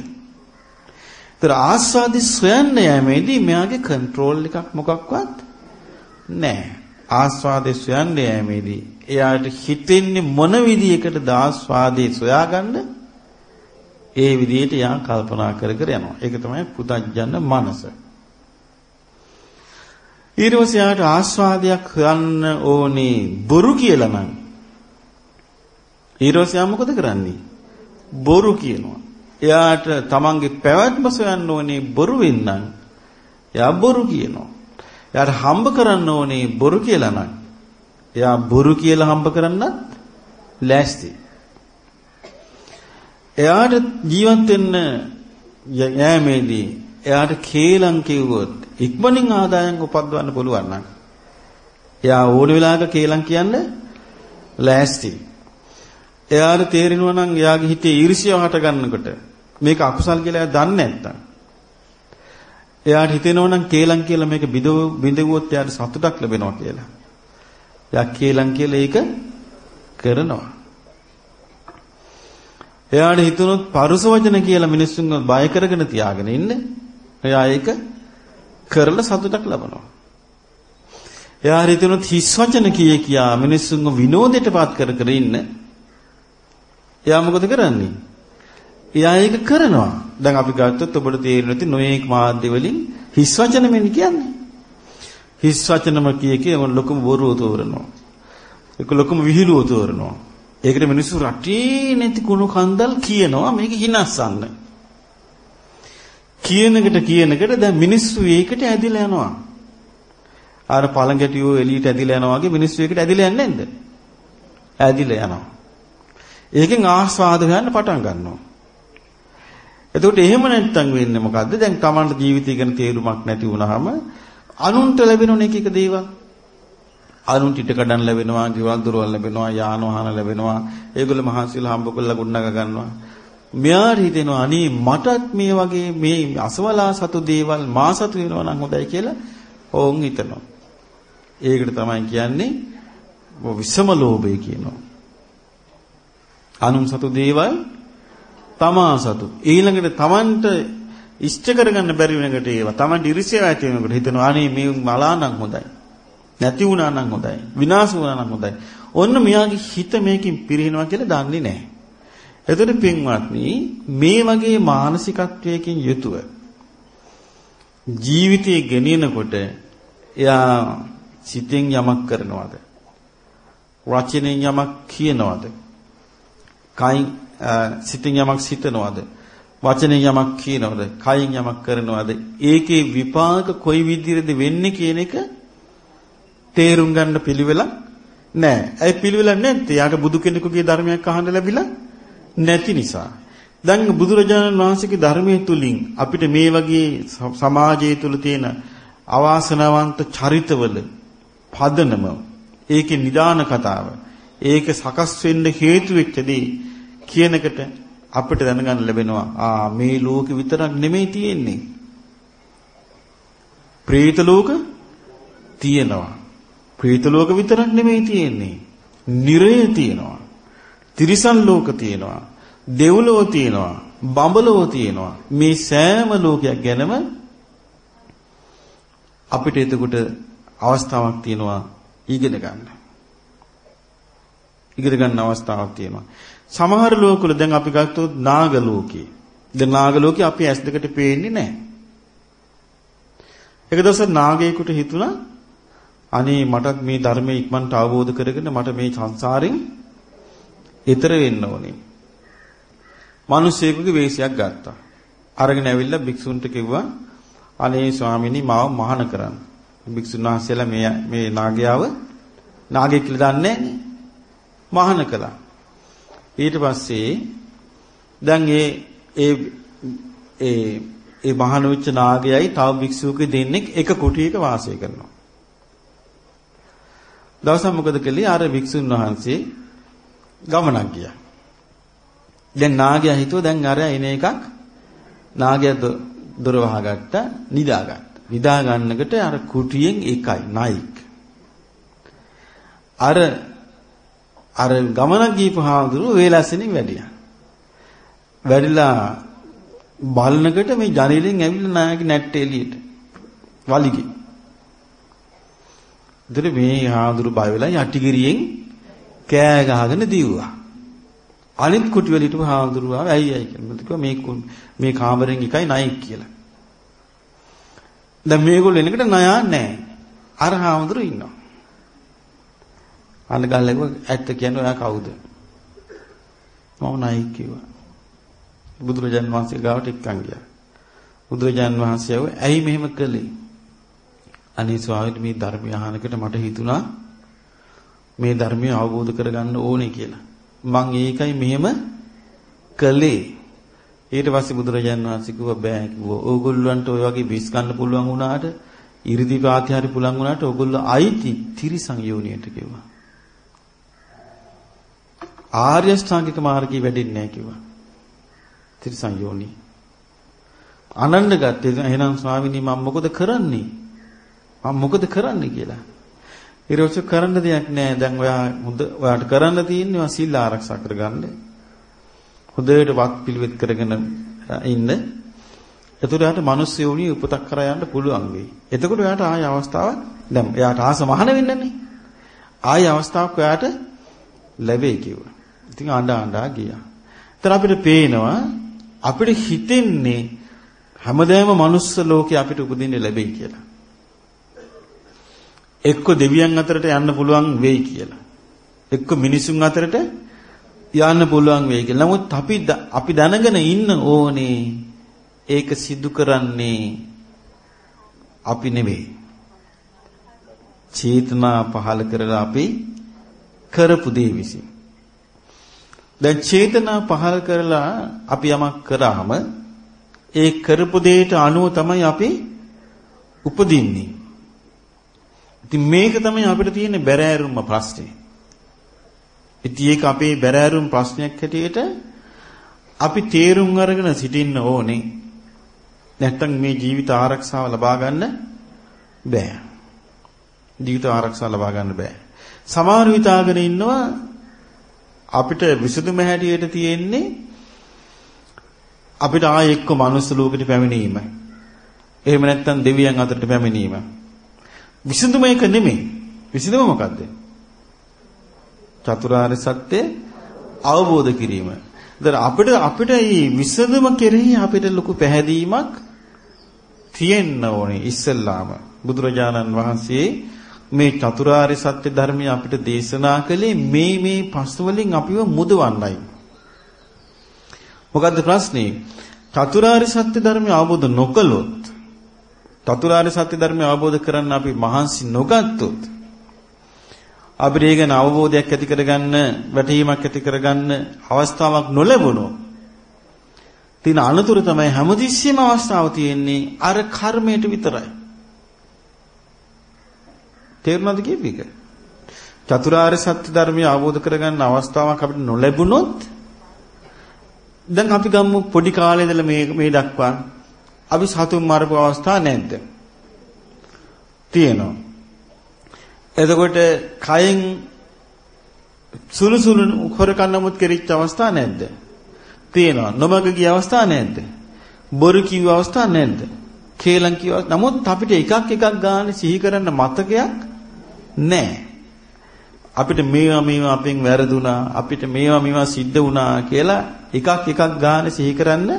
ඒතර ආස්වාදයේ සොයන්න යෑමේදී මෙයාගේ කන්ට්‍රෝල් එකක් මොකක්වත් නැහැ. ආස්වාදයේ සොයන්න යෑමේදී එයාට හිතෙන්නේ මොන විදියකටද ආස්වාදයේ සොයාගන්න ඒ විදිහට යා කල්පනා කර කර යනවා. ඒක තමයි පුතඥ මනස. ඊට පස්සේ යාට ආස්වාදයක් හොයන්න ඕනේ බොරු කියලා නම් ඊරෝසියා මොකද කරන්නේ? බොරු කියනවා. එයාට තමන්ගේ පැවැත්ම සොයන්න ඕනේ බොරු වෙන්නම්. එයා බොරු කියනවා. එයාට හම්බ කරන්න ඕනේ බොරු කියලා නම්. එයා බොරු කියලා හම්බ කරන්නත් ලෑස්ති. එයාට ජීවත් වෙන්න යෑමේදී එයාට කේලම් කිව්වොත් ඉක්මනින් ආදායම් උපද්දවන්න පුළුවන් නම් එයා ඕන වෙලාවක කේලම් කියන්න ලෑස්ති. එයාට තේරෙනවා නම් එයාගේ හිතේ ඊර්ෂ්‍යාව හට ගන්නකොට මේක අකුසල් කියලා එයා දන්නේ නැත්තම් එයාට හිතෙනවා නම් කේලම් කියලා මේක බිඳවුවොත් එයාට සතුටක් ලැබෙනවා කියලා. එයා කේලම් කියලා ඒක කරනවා. එයාට හිතුනොත් පරුස වචන කියලා මිනිස්සුන්ව බය කරගෙන තියාගෙන ඉන්න එයා ඒක කරලා සතුටක් ලබනවා. එයා හිතනොත් හිස් වචන කියේ කියා මිනිස්සුන්ව විනෝදයටපත් කර කර ඉන්න. එයා මොකද කරන්නේ? එයා ඒක කරනවා. දැන් අපි ගත්තොත් ඔබට තේරෙන්නේ නැති නොයේක් මාධ්‍ය වලින් හිස් වචන මෙන්න කියන්නේ. හිස් වචනම කිය කිය ලොකුම බොරුව තෝරනවා. ඒක ලොකුම විහිළුව තෝරනවා. ඒකට මිනිස්සු රටේ නැති කුණු කන්දල් කියනවා මේක හිනස්සන්න. කියනකට කියනකට දැන් මිනිස්සු ඒකට ඇදිලා යනවා. අර පළඟැටියෝ එළියට ඇදිලා යනවා වගේ මිනිස්සු ඒකට ඇදිලා යන්නේ නැද්ද? ඇදිලා යනවා. ඒකෙන් ආස්වාද ගන්න පටන් ගන්නවා. එතකොට එහෙම නැත්තම් වෙන්නේ මොකද්ද? දැන් Tamanට ජීවිතය ගැන තේරුමක් නැති වුනහම අනුන්ට ලැබෙන එක එක දේවල් අනුන්ට ඉට කඩන් ලැබෙනවා, ගෙවල් දොරවල් ලැබෙනවා, යාන වාහන ලැබෙනවා. ඒගොල්ලෝ මහන්සිලා හම්බ කරලා ගොඩනගා ගන්නවා. මෙයාට හිතෙනවා අනේ මටත් මේ වගේ මේ අසවලා සතු දේවල් මා සතු වෙනවා නම් හොඳයි කියලා ඕන් හිතනවා. ඒකට තමයි කියන්නේ විසම ලෝභය කියනවා. අනුන් සතු දේවල් තමා සතු. ඊළඟට තමන්ට ඉෂ්ට කරගන්න බැරි වෙනකට ඒවා තමන්ට ඉරිසියාව ඇති වෙනකොට හිතනවා අනේ මේ මලා නම් හොඳයි. නැති වුණා නම් හොඳයි. විනාශ වුණා නම් හොඳයි. ඔන්න මෙයාගේ හිත මේකෙන් පිරිනව කියලා දන්නේ නැහැ. එතකොට පින්වත්නි මේ වගේ මානසිකත්වයකින් යුතුව ජීවිතය ගෙනියනකොට එයා සිතෙන් යමක් කරනවද? වචනෙන් යමක් කියනවද? කයින් සිතෙන් යමක් සිතනවද? වචනෙන් යමක් කියනවද? කයින් යමක් කරනවද? ඒකේ විපාක කොයි විදිහටද වෙන්නේ කියන එක තේරුම් ගන්න පිළිවෙලක් නැහැ. ඒ පිළිවෙලක් නැත්නම් යාට බුදු කෙනෙකුගේ ධර්මයක් අහන්න ලැබිලා නැති නිසා. දැන් බුදුරජාණන් වහන්සේගේ ධර්මයේ තුලින් අපිට මේ වගේ සමාජය තුල තියෙන අවාසනාවන්ත චරිතවල පදනම ඒකේ නිදාන කතාව ඒක සකස් වෙන්න හේතු වෙච්ච දේ කියනකට අපිට දැනගන්න ලැබෙනවා ආ මේ ලෝකෙ විතරක් නෙමෙයි තියෙන්නේ പ്രേත ලෝක තියෙනවා പ്രേත ලෝක විතරක් නෙමෙයි තියෙන්නේ නිරය තියෙනවා තිරිසන් ලෝක තියෙනවා දෙව්ලොව තියෙනවා බඹලොව තියෙනවා මේ සෑම ලෝකයක් ගැනම අපිට එතකොට අවස්ථාවක් තියෙනවා ඉගෙන ගන්න. ඉගෙන ගන්න අවස්ථාවක් තියෙනවා. සමහර ලෝකවල දැන් අපි ගත්තොත් නාග ලෝකේ. දැන් නාග ලෝකේ අපි ඇස් දෙකට පේන්නේ නැහැ. එක දවසක් නාගයෙකුට හිතුණා අනේ මටත් මේ ධර්මයේ ඉක්මනට අවබෝධ කරගෙන මට මේ සංසාරෙන් ඈතර වෙන්න ඕනේ. මිනිසෙකුගේ වේශයක් ගත්තා. අරගෙන ඇවිල්ලා භික්ෂුන්ට කිව්වා අනේ ස්වාමීනි මාව මහාන කරන්න. භික්ෂුන් වහන්සේලා මේ මේ නාගයාව නාගයෙක් කියලා දන්නේ මහාන කළා. ඊට පස්සේ දැන් ඒ ඒ ඒ ඒ මහාන වෙච්ච නාගයයි තව භික්ෂුවකෙ දෙන්නෙක් එක කුටියක වාසය කරනවා. දවසක් මොකද කළේ අර භික්ෂුන් වහන්සේ ගමනක් ගියා. දැන් නාගයා හිතුවා දැන් අර එන එකක් නාගයා දොර වහගත්තා නිදාගත්තා. නිදා ගන්නකට අර කුටියෙන් එකයි නයික්. අර අර ගමනක් ගිහපු හාමුදුරුව වේලස්සෙනින් වැඩියා. වැඩිලා බලනකොට මේ ජනේලෙන් ඇවිල්ලා නායක නැට්ට එළියට. වලිගේ. ඉතින් මේ හාමුදුරු බය වෙලා යටිගිරියෙන් කෑ ගහගෙන දීවුවා. අනිත් කුටි වල හිටපු හාමුදුරුවෝ ඇයි ඇයි කියලා. මේ මේ කාමරෙන් එකයි නයික් කියලා. දැන් මේගොල්ලෝ එනකොට නයා නැහැ. අර හාමුදුරු ඉන්නවා. අන්න ගල්ලෙක ඇත්ත කියන්නේ ඔයා කවුද? මම නයි කිව්වා. බුදුරජාන් වහන්සේ ගාවට එක්කන් ගියා. බුදුරජාන් වහන්සේ ආව ඇයි මෙහෙම කළේ? අනේ ස්වාමීන් මේ ධර්මය අහනකොට මට හිතුණා මේ ධර්මය අවබෝධ කරගන්න ඕනේ කියලා. මං ඒකයි මෙහෙම කළේ. ඊට පස්සේ බුදුරජාන් වහන්සේ කිව්වා බෑ කිව්වා. ඕගොල්ලන්ට ඔය වගේ බිස් ගන්න පුළුවන් වුණාට 이르දි ප්‍රාතිහාරි පුළුවන් වුණාට ඕගොල්ලෝ අයිති තිරිසං යෝනියට කිව්වා. ආර්ය ශ්‍රාංගික මාර්ගය වැඩෙන්නේ නැහැ කිව්වා. තිරිසං යෝනි. අනන්න ගත්තේ එහෙනම් ස්වාමීනි මම මොකද කරන්නේ? මම මොකද කරන්නේ කියලා. ඊට කරන්න දෙයක් නැහැ. දැන් ඔයා හොඳ ඔයාට කරන්න තියෙන්නේ සිල් ආරක්ෂා කරගන්න. හොඳට වත් පිළිවෙත් කරගෙන ඉන්න. එතකොට එයාට මිනිස් යෝනිය උපතක් කරා යන්න පුළුවන් වෙයි. එතකොට එයාට ආය අවස්ථාවක් දැන් එයාට ආස මහන වෙන්නනේ. ආය අවස්ථාවක් එයාට ලැබෙයි කිව්වා. ඉතින් අඬ අඬා ගියා. ඒතර අපිට පේනවා අපිට හිතෙන්නේ හැමදාම මනුස්ස ලෝකේ අපිට උපදින්න ලැබෙයි කියලා. එක්ක දෙවියන් අතරට යන්න පුළුවන් වෙයි කියලා. එක්ක මිනිසුන් අතරට යන්න පුළුවන් වෙයි කියලා. නමුත් අපි අපි දැනගෙන ඉන්න ඕනේ ඒක සිදු කරන්නේ අපි නෙවෙයි. චේතනා පහල කරලා අපි කරපු දේ විසින්. දැන් චේතනා පහල කරලා අපි යමක් කරාම ඒ කරපු දෙයට අනුව තමයි අපි උපදින්නේ. ඉතින් මේක තමයි අපිට තියෙන බැරෑරුම්ම ප්‍රශ්නේ. ඉතින් ඒක අපේ බැරෑරුම් ප්‍රශ්නයක් හැටියට අපි තේරුම් අරගෙන සිටින්න ඕනේ. නැත්තම් මේ ජීවිත ආරක්ෂාව ලබා ගන්න බෑ. ජීවිත ආරක්ෂාව ලබා ගන්න බෑ. සමහර විතාගෙන ඉන්නවා අපිට විසඳුම හැටියට තියෙන්නේ අපිට ආයෙ එක්ක මනුස්ස ලෝකෙට පැමිණීම. එහෙම නැත්නම් දෙවියන් අතරට පැමිණීම. විසඳුම එක නෙමෙයි. විසඳුම මොකද්ද? චතුරාර්ය සත්‍ය අවබෝධ කිරීම. දැන් අපිට අපිට මේ විසඳුම කෙරෙහි අපිට ලොකු පැහැදීමක් තියෙන්න ඕනේ ඉස්සෙල්ලාම. බුදුරජාණන් වහන්සේ මේ චතුරාර්ය සත්‍ය ධර්මය අපිට දේශනා කළේ මේ මේ පස්තු වලින් අපිව මුදවන්නයි. මොකද්ද ප්‍රශ්නේ? චතුරාර්ය සත්‍ය ධර්මය අවබෝධ නොකළොත් චතුරාර්ය සත්‍ය ධර්මය අවබෝධ කරන්න අපි මහන්සි නොගත්තොත් අපිට ඒක අවබෝධයක් ඇති කරගන්න වැටහීමක් ඇති කරගන්න අවස්ථාවක් නොලැබුණොත් තින අනතුරු තමයි හැමතිස්සෙම අවස්ථාව තියෙන්නේ අර කර්මයට විතරයි. තේරුණාද කියපේක? චතුරාර්ය සත්‍ය ධර්මය අවබෝධ කරගන්න අවස්ථාවක් අපිට නොලැබුණොත් දැන් අපි ගමු පොඩි කාලේ ඉඳලා මේ මේ දක්වා අපි සතුන් මරපු අවස්ථා නැද්ද? තියෙනවා. එතකොට කයෙන් සුළු සුළු හොරකම් නමුත් කෙරිච්ච අවස්ථා නැද්ද? තියෙනවා. නොමග ගිය අවස්ථා නැද්ද? බොරු කිව්ව අවස්ථා නැද්ද? කේලම් කිව්ව නමුත් අපිට එකක් එකක් ගන්න සිහි කරන්න මතකයක් නැහැ. අපිට මේවා මේවා අපෙන් වැරදුනා අපිට මේවා මේවා සිද්ධ වුණා කියලා එකක් එකක් ගන්න සිහි කරන්න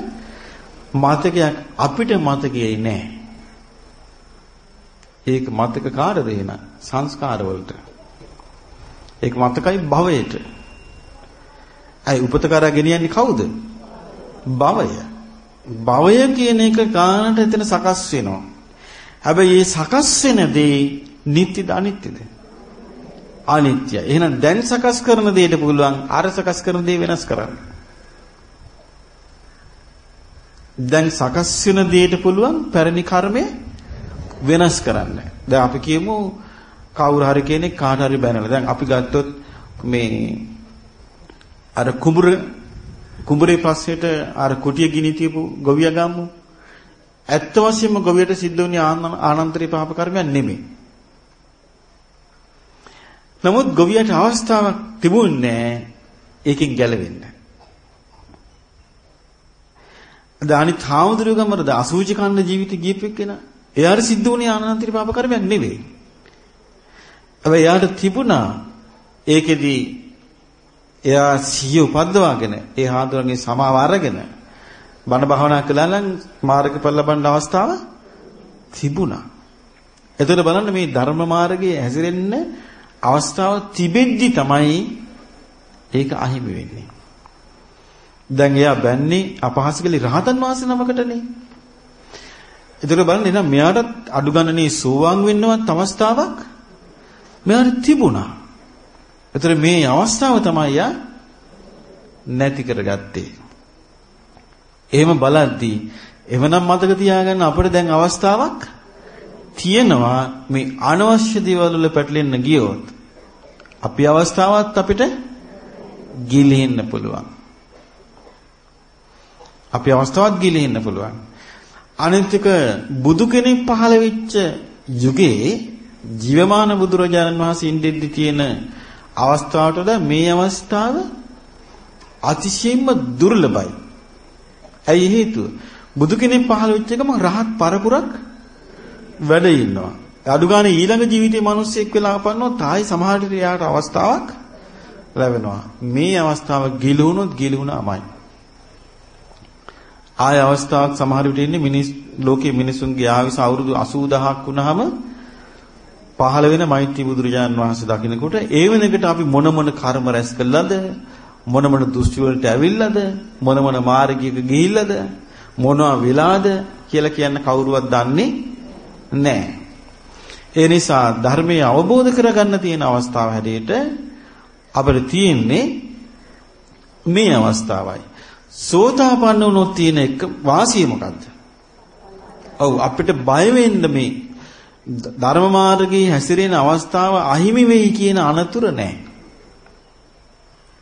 මතකයක් අපිට මතකයේ නැහැ. ඒක මතක කාටද එහෙනම් සංස්කාර වලට. ඒක මතකයි භවයට. අයි උපත කරා ගෙනියන්නේ කවුද? භවය. භවය කියන එක ගානට එතන සකස් වෙනවා. හැබැයි මේ සකස් වෙන දේ නිට්ටිද අනිත්‍යද? අනිත්‍යයි. එහෙනම් දැන් සකස් කරන දෙයට පුළුවන් අර සකස් කරන දේ වෙනස් කරන්න. දැන් සකස් වෙන දෙයට පුළුවන් පැරණි කර්මය වෙනස් කරන්න. දැන් අපි කියමු කවුරු හරි කෙනෙක් කාට හරි බැනලා. දැන් අපි ගත්තොත් මේ අර කුඹුර කුඹුරේ පස්සේට අර කුටිය ගිනි තියපු ගොවියා ගම්මු. ඇත්ත වශයෙන්ම ගොවියට සිද්ධ වුණේ ආනන්තරී පාප කර්මයක් නෙමෙයි. නමුත් ගොවියට අවස්ථාවක් තිබුණේ ඒකෙන් ගැලවෙන්න. දානිත් හාමුදුරුවෝ ගමරද අසූචි කන්න ජීවිත ගියපෙක් කෙනා. එයාට සිද්ධ වුණේ ආනන්තරී පාප කර්මයක් නෙවෙයි. හැබැයි එයාට තිබුණා ඒකෙදි එයා සිහිය උපද්දවාගෙන ඒ හාමුදුරන්ගේ සමාව අරගෙන බණ භාවනා කළා නම් මාර්ගඵල ලබන්න අවස්ථාව තිබුණා. එතකොට බලන්න මේ ධර්ම මාර්ගයේ හැසිරෙන්න අවස්ථාව තිබෙද්දි තමයි ඒක අහිමි වෙන්නේ. දැන් එයා බැන්නේ අපහාස කළේ රහතන් වහන්සේ නමකටනේ. ඒතර බලන්න එහෙනම් මෙයාට අඩු ගණනේ සෝවාන් වෙන්නවත් අවස්ථාවක් මෙයාට තිබුණා. ඒතර මේ අවස්ථාව තමයි යා නැති කරගත්තේ. එහෙම බලද්දී එවනම් මතක තියාගන්න අපිට දැන් අවස්ථාවක් තියෙනවා මේ අනවශ්‍ය දේවල් වල පැටලෙන්න ගියොත් අපි අවස්ථාවත් අපිට ගිලින්න පුළුවන්. අපි අවස්ථාවත් ගිලින්න පුළුවන්. අනිත් එක බුදු කෙනෙක් පහළ වෙච්ච යුගයේ ජීවමාන බුදුරජාණන් වහන්සේ ඉඳිද්දි තියෙන අවස්ථාවට වඩා මේ අවස්ථාව අතිශයින්ම දුර්ලභයි. ඇයි හේතුව? බුදු කෙනෙක් පහළ වෙච්ච එකම රහත් පරපුරක් වැඩ ඉන්නවා. අඩු ගානේ ඊළඟ ජීවිතේ මිනිස්සෙක් වෙලා අපන්නොත් ආයි සමහර විට යාට අවස්ථාවක් ලැබෙනවා. මේ අවස්ථාව ගිලුණොත් ගිලුණාමයි. ආය අවස්ථාවක් සමහර විට ඉන්නේ මිනිස් ලෝකයේ මිනිසුන්ගේ ආයුෂ අවුරුදු 80000ක් වුණාම පහළ වෙන මෛත්‍රී බුදුරජාන් වහන්සේ දකින්නකොට ඒ වෙනකොට අපි මොන මොන කර්ම රැස් කළාද මොන මොන දෘෂ්ටි වලට ඇවිල්ලාද මොන මොන මාර්ගයක ගිහිල්ලාද මොනවා වෙලාද කියලා කියන්න කවුරුවත් දන්නේ නැහැ. ඒ නිසා ධර්මයේ අවබෝධ කරගන්න තියෙන අවස්ථාව හැටියට අපිට තියෙන්නේ මේ අවස්ථාවයි. සෝතාපන්න වුණොත් තියෙන එක වාසිය මොකද්ද? ඔව් අපිට බය වෙන්න මේ ධර්ම මාර්ගයේ හැසිරෙන අවස්ථාව අහිමි වෙයි කියන අනතුර නැහැ.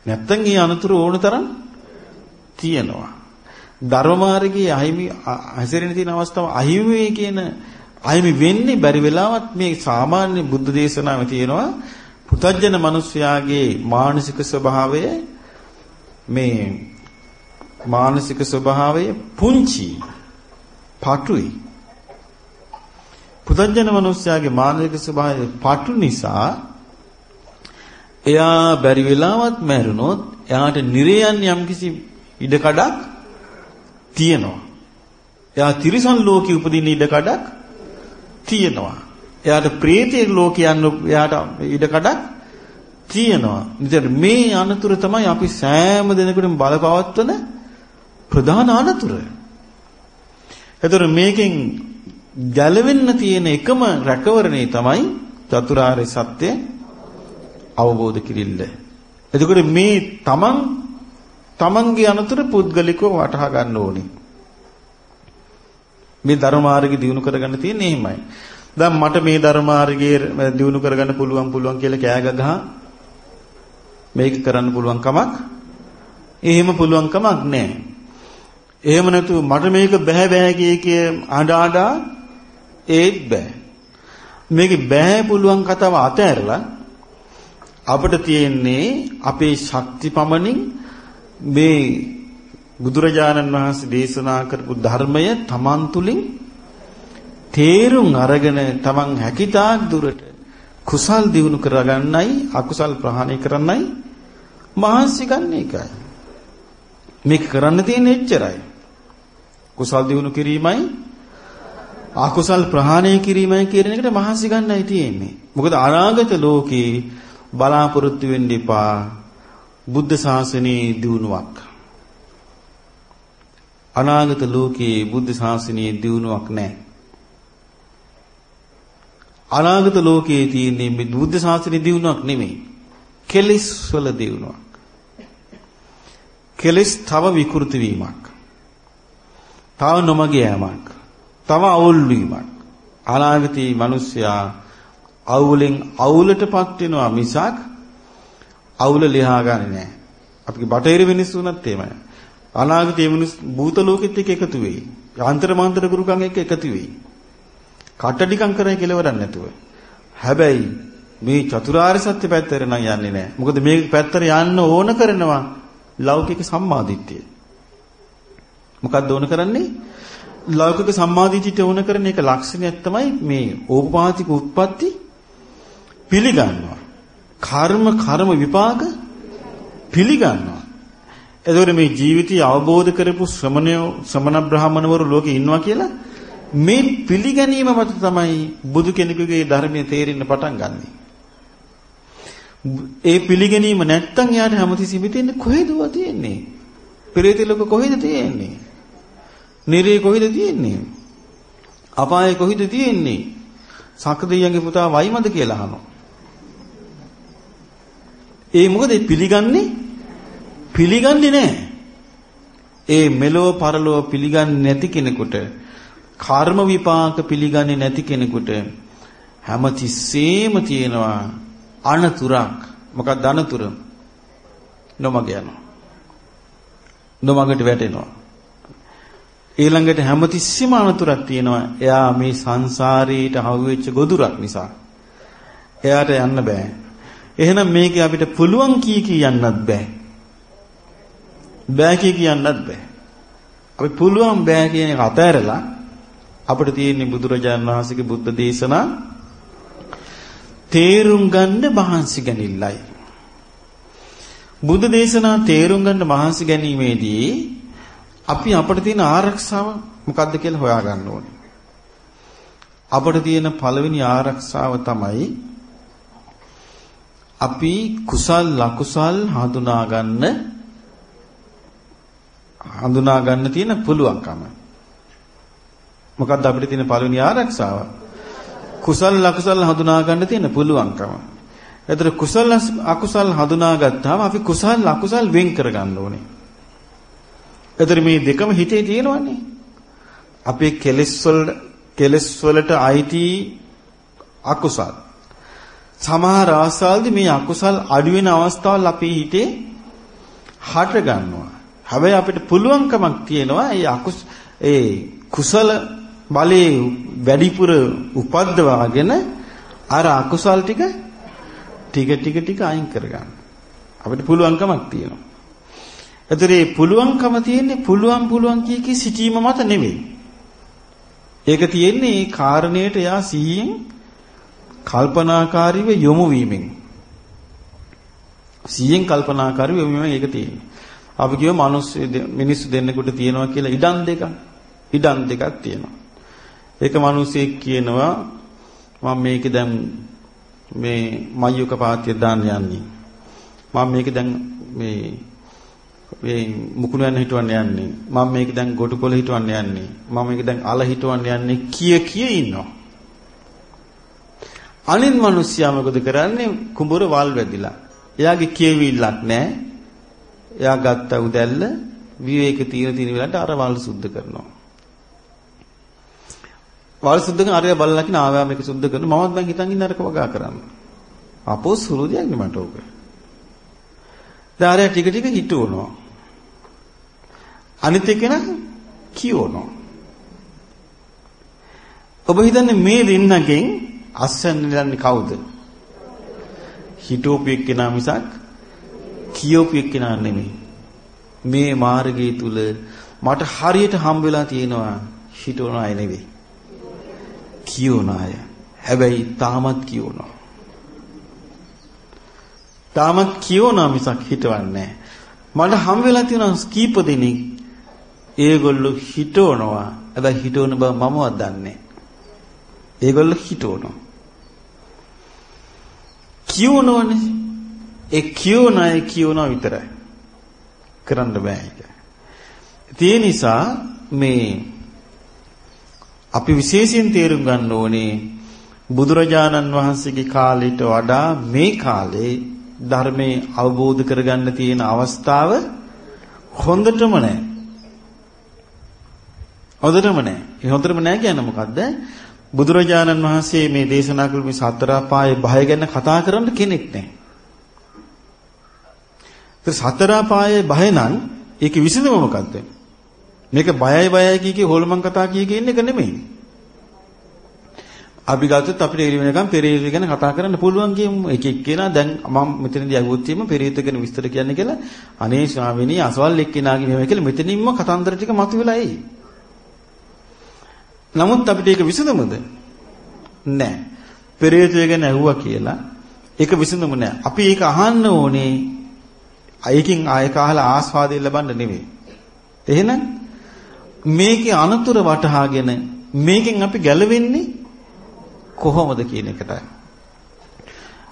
නැත්තම් ඒ අනතුර ඕන තරම් තියෙනවා. ධර්ම මාර්ගයේ අහිමි හැසිරෙන තියෙන අවස්ථාව අහිමි වෙයි කියන අහිමි වෙන්නේ බැරි වෙලාවත් මේ සාමාන්‍ය බුද්ධ දේශනාවේ තියෙනවා පුතජන මිනිස්යාගේ මානසික ස්වභාවය මේ මානසික ස්වභාවය පුංචි පටුයි පුතජන මිනිස්යාගේ මානසික ස්වභාවය පටු නිසා එයා බැරි වෙලාවත් මැරුණොත් එයාට නිරයන් යම්කිසි ඉඩකඩක් තියෙනවා. එයා තිරිසන් ලෝකෙ උපදින ඉඩකඩක් තියෙනවා. එයාට ප්‍රේතයේ ලෝකයන් එයාට ඉඩකඩක් තියෙනවා. ඉතින් මේ අනතුර තමයි අපි සෑම දිනකටම බලපවත්වන ප්‍රධාන අනතුර. එතකොට මේකෙන් ගැලවෙන්න තියෙන එකම රැකවරණේ තමයි චතුරාර්ය සත්‍ය අවබෝධ කිරිල්ල. එතකොට මේ තමන් තමන්ගේ අනතුර පුද්ගලිකව වටහා ගන්න ඕනේ. මේ ධර්ම මාර්ගය දිනු කරගන්න තියෙන්නේ එහෙමයි. දැන් මට මේ ධර්ම මාර්ගයේ දිනු කරගන්න පුළුවන් පුළුවන් කියලා කෑ ගහ මේක කරන්න පුළුවන් කමක් එහෙම පුළුවන් කමක් නැහැ. එහෙම නැතු මට මේක බෑ බෑ කිය කිය අඬ අඬ ඒත් බෑ. මේක බෑ පුළුවන් කතාව අතහැරලා අපිට තියෙන්නේ අපේ ශක්ති පමණින් මේ බුදුරජාණන් වහන්සේ දේශනා කරපු ධර්මය තමන් තුලින් තේරුම් අරගෙන තමන් හැකිතාක් දුරට කුසල් දිනු කරගන්නයි අකුසල් ප්‍රහාණය කරන්නයි මහන්සි ගන්න එකයි. මේක කරන්න තියෙන එච්චරයි. කුසල් දිනු කිරීමයි අකුසල් ප්‍රහාණය කිරීමයි කියන එකට මහන්සි ගන්නයි තියෙන්නේ. මොකද අනාගත ලෝකේ බලාපොරොත්තු වෙන්න එපා බුද්ධ ශාසනයේ දියුණුවක්. අනාගත ලෝකයේ බුද්ධ ශාසනයේ දියුණුවක් නැහැ. අනාගත ලෝකයේ තියෙන්නේ මේ බුද්ධ ශාසනයේ දියුණුවක් නෙමෙයි. කෙලිස් වල දියුණුවක්. කෙලිස් තව විකෘති වීමක්. තව නොමග යෑමක්. තව අවුල් වීමක්. අනාගතයේ මිනිස්සයා අවුලෙන් අවුලටපත් වෙනවා මිසක් අවුල ලියා ගන්නේ නැහැ. අපි බටහිර මිනිස්සුන්වත් එහෙමයි. අනාගතයේ මිනිස් භූත ලෝකෙත් එක්ක එකතු වෙයි. යාන්ත්‍ර මාන්ත්‍ර ගුරුකම් එක්ක එකතු වෙයි. කට්ටඩිකම් කරේ කෙලවරක් නැතුව. හැබැයි මේ චතුරාර්ය සත්‍ය පැත්තට නම් යන්නේ නැහැ. මොකද මේ පැත්තට යන්න ඕන කරනවා ලෞකික සම්මාදිට්ඨිය. මොකක්ද ඕන කරන්නේ? ලෞකික සම්මාදිට්ඨිය ඕන කරන එක ලක්ෂණයක් තමයි මේ ඕපපාතික උත්පත්ති පිළිගන්නවා. කර්ම කර්ම විපාක පිළිගන්නවා. එතකොට මේ ජීවිතය අවබෝධ කරපු ශ්‍රමණය ශ්‍රමණ බ්‍රාහමණවරු ලෝකේ ඉන්නවා කියලා මේ පිළිගැනීම මත තමයි බුදු කෙනෙකුගේ ධර්මයේ තේරෙන්න පටන් ගන්නෙ. ඒ පිළිගැනීම නැත්තම් යාට හැමතිස්සෙම හිතෙන්නේ කොහෙදව තියෙන්නේ? පෙරේත ලෝක කොහෙද තියෙන්නේ? නිරේ කොහෙද තියෙන්නේ? අපායේ කොහෙද තියෙන්නේ? සක්‍රීයන්ගේ පුතා වයිමද කියලා අහනවා. ඒ මොකද පිළිගන්නේ පිළිගන්නේ නැහැ. ඒ මෙලෝ පරලෝ පිළිගන්නේ නැති කෙනෙකුට කර්ම විපාක පිළිගන්නේ නැති කෙනෙකුට හැමතිස්සෙම තියෙනවා අනතුරක්. මොකක්ද අනතුර? නොමග යනවා. නොමගට වැටෙනවා. ඊළඟට හැමතිස්සෙම අනතුරක් තියෙනවා. එයා මේ සංසාරේට හවුවෙච්ච ගොදුරක් නිසා. එයාට යන්න බෑ. එහෙනම් මේක අපිට පුළුවන් කී කී යන්නත් බෑ. බෑ කී කියන්නත් බෑ. අපි පුළුවන් බෑ කියන එක අතහැරලා අපිට තියෙන බුදුරජාණන් වහන්සේගේ බුද්ධ දේශනා තේරුම් ගන්න මහන්සි ගැනීමයි. බුද්ධ දේශනා තේරුම් ගන්න මහන්සි ගැනීමේදී අපි අපිට තියෙන ආරක්ෂාව මොකක්ද කියලා හොයාගන්න ඕනේ. අපිට තියෙන පළවෙනි ආරක්ෂාව තමයි අපි කුසල් ලකුසල් හඳුනා ගන්න හඳුනා ගන්න තියෙන පුළුවන්කම. මොකක්ද අපිට තියෙන පළවෙනි ආරක්ෂාව? කුසල් අකුසල් හඳුනා ගන්න තියෙන පුළුවන්කම. එතකොට කුසල අකුසල් හඳුනා ගත්තාම අපි කුසල් අකුසල් වෙන් කර ගන්න ඕනේ. එතකොට මේ දෙකම හිතේ තියෙනවනේ. අපේ කෙලෙස් වල කෙලෙස් වලට අයිති අකුසල්. සමහර අවස්ථාවලදී මේ අකුසල් අඩු වෙන අවස්ථාවල් අපේ හිතේ හට ගන්නවා. හැබැයි අපිට පුළුවන්කමක් තියෙනවා ඒ අකුස් ඒ කුසල බලේ වැඩිපුර උපද්දවාගෙන අර අකුසල් ටික ටික ටික ටික අයින් කරගන්න. අපිට පුළුවන්කමක් තියෙනවා. ඒතරේ පුළුවන්කම තියෙන්නේ පුළුවන් පුළුවන් කිය කී සිටීම මත නෙවෙයි. ඒක තියෙන්නේ ඒ කාරණයට යා සිහියෙන් කල්පනාකාරීව යොමු වීමෙන්. සිහියෙන් කල්පනාකාරීව යොමු වීමෙන් ඒක තියෙන්නේ. අපි කියව මිනිස්සු මිනිස්සු දෙන්නෙකුට තියෙනවා කියලා ඉඩම් දෙකක්. ඉඩම් දෙකක් තියෙනවා. ඒක මිනිසෙක් කියනවා මම මේක දැන් මේ මයුක පාතිය දාන්න යන්නේ. මම මේක දැන් මේ මේ මුකුණු යන හිටවන්න යන්නේ. මම මේක දැන් ගොටුකොළ හිටවන්න යන්නේ. මම මේක දැන් අල හිටවන්න යන්නේ කිය කිය ඉන්නවා. අනිත් මිනිස්සයා මොකද කරන්නේ? කුඹුර වල් වැදිලා. එයාගේ කියවිල්ලක් නැහැ. එයා ගත්ත උදැල්ල විවේක තියෙන තියෙන වෙලාවට අර වල් සුද්ධ කරනවා. වල් සුද්ධ කරන අරය බලලා කියන ආවා මේක සුද්ධ කරන මමත් මං හිතන් ඉන්න අරක වගා කරන්න. අපෝ සුළු දෙයක් නේ මට ඕක. දැන් අරය ටික ටික හිටවනවා. අනිත් එක න කියවනවා. ඔබ හිතන්නේ මේ දෙන්නගෙන් අස්සන්න දන්නේ කවුද? හිටෝපු එක්කෙනා මිසක් කියෝපු එක්කෙනා නෙමෙයි. මේ මාර්ගය තුල මට හරියට හම්බ වෙලා තියෙනවා හිටවන අය නෙවෙයි. කියවන අය. හැබැයි තාමත් කියවනවා. තාමත් කියවනවා මිසක් හිටවන්නේ මට හම් වෙලා තියෙනවා කීප දෙනෙක් ඒගොල්ලෝ හිටවනවා. හැබැයි හිටවන බව මමවත් දන්නේ ඒගොල්ලෝ හිටවනවා. කියවනවනේ. ඒ කියවන අය කියවනවා විතරයි. කරන්න බෑ ඒක. ඒ නිසා මේ අපි විශේෂයෙන් තේරුම් ගන්න ඕනේ බුදුරජාණන් වහන්සේගේ කාලයට වඩා මේ කාලේ ධර්මයේ අවබෝධ කරගන්න තියෙන අවස්ථාව හොඳටම නැහැ. හොඳටම නැහැ. ඒ හොඳටම නැහැ කියන්නේ මොකද්ද? බුදුරජාණන් වහන්සේ මේ දේශනා කළ මේ සතර අපායේ භය ගැන කතා කරන්න කෙනෙක් නැහැ. ඒ සතර අපායේ භය නම් ඒකේ විසඳුම මොකද්ද? මේක බයයි බයයි කිය කී හොල්මන් කතා කිය කියන එක නෙමෙයි. අපි ගත්තොත් අපිට එළි වෙනකම් පෙරේත ගැන කතා කරන්න පුළුවන් කියමු. එක එක්කෙනා දැන් මම මෙතනදී අහුවොත් එimhe පෙරේත ගැන විස්තර කියන්නේ කියලා අනේ ස්වාමීනි අසවල් එක්කෙනාගේ මෙහෙම කියලා මෙතනින්ම කතන්දර ටික මතුවෙලා එයි. නමුත් අපිට ඒක විසඳමුද? නැහැ. පෙරේතය ගැන ඇහුවා කියලා ඒක විසඳමු නැහැ. අපි ඒක අහන්න ඕනේ. අයකින් ආයක අහලා ආස්වාදයෙන් ලබන්න නෙවෙයි. එහෙනම් මේකේ අනතුරු වටහාගෙන මේකෙන් අපි ගැලවෙන්නේ කොහොමද කියන එකටයි.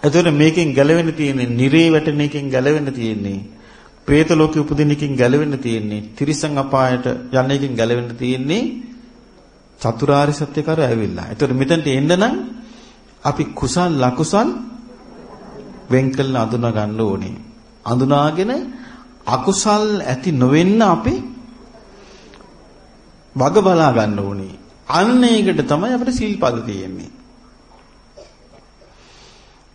එතකොට මේකෙන් ගැලවෙන්න තියෙන්නේ නිරේ වැටෙන එකෙන් ගැලවෙන්න තියෙන්නේ. പ്രേත ලෝකෙ උපදින එකෙන් ගැලවෙන්න තියෙන්නේ. තිරිසන් අපායට යන එකෙන් ගැලවෙන්න තියෙන්නේ. චතුරාර්ය සත්‍ය කර ඇවිල්ලා. එතකොට මෙතනට එන්න නම් අපි කුසල් ලකුසල් වෙන් කළ අඳුනා ගන්න ඕනේ. අඳුනාගෙන අකුසල් ඇති නොවෙන්න අපි වග බලා ගන්න ඕනේ. අන්න ඒකට තමයි අපිට සීල්පද තියෙන්නේ.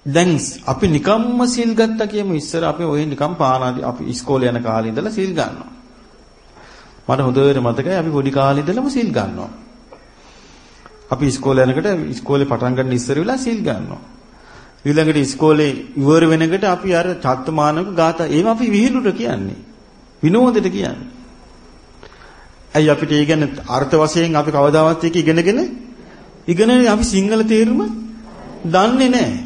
දැන් අපි නිකම්ම සීල් ගත්තා කියමු ඉස්සර අපි ඔය නිකම් පානාදී අපි ඉස්කෝලේ යන කාලේ ඉඳලා සීල් ගන්නවා. මට හොඳට මතකයි අපි පොඩි කාලේ ඉඳලම සීල් ගන්නවා. අපි ඉස්කෝලේ යනකොට ඉස්කෝලේ පටන් ගන්න ඉස්සර වෙලා සීල් ගන්නවා. ඊළඟට ඉස්කෝලේ ඉවර වෙනකොට අපි අර චත්තමානක ගාථා ඒව අපි විහිළුට කියන්නේ. විනෝදෙට කියන්නේ. ඇයි අපිට ඒ ගැන අර්ථ වශයෙන් අපි කවදාවත් ඒක ඉගෙනගෙන ඉගෙනනේ අපි සිංහල තේරුම දන්නේ නැහැ.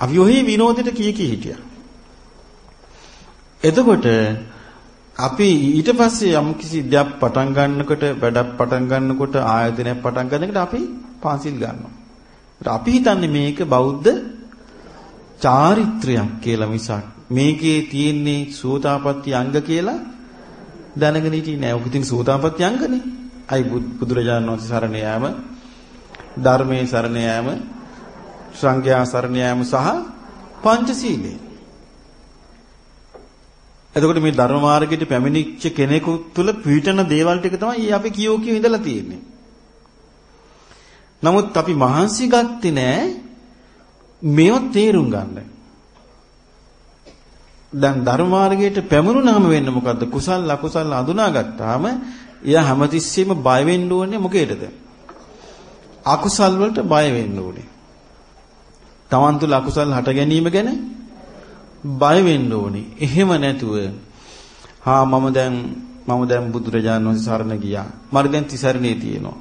අපි ඔහි විනෝදෙට කී කී හිටියා. එතකොට අපි ඊට පස්සේ යම් කිසි දෙයක් පටන් ගන්නකොට වැඩක් පටන් ගන්නකොට ආයතනයක් පටන් ගන්නකොට අපි පන්සිල් ගන්නවා. අපි හිතන්නේ මේක බෞද්ධ චාරිත්‍රයක් කියලා මිසක් මේකේ තියෙන්නේ සෝතාපට්ටි අංග කියලා දැනගෙන හිටියේ නෑ. ඔක ඉතින් සෝතාපට්ටි අංගනේ. අයි බුදුරජාණන් වහන්සේ සරණ යාම ධර්මයේ සරණ යාම සංඝයා සරණ යාම සහ පංචශීලයේ එතකොට මේ ධර්ම මාර්ගයට පැමිණිච්ච කෙනෙකු තුල පිටන දේවල් ටික තමයි අපි කියෝ කියෝ ඉඳලා තියෙන්නේ. නමුත් අපි මහන්සි ගත්තේ නෑ මේව තේරුම් ගන්න. දැන් ධර්ම මාර්ගයට පැමුණුනම වෙන්නේ මොකද්ද? කුසල් අකුසල් අඳුනා ගත්තාම එයා හැමතිස්සෙම බය වෙන්න ඕනේ මොකේද? අකුසල් වලට බය වෙන්න ඕනේ. Taman තුල අකුසල් හට ගැනීම ගැන බය වෙන්න ඕනේ. එහෙම නැතුව හා මම දැන් මම දැන් බුදුරජාණන් වහන්සේ සරණ ගියා. මට දැන් තිසරණේ තියෙනවා.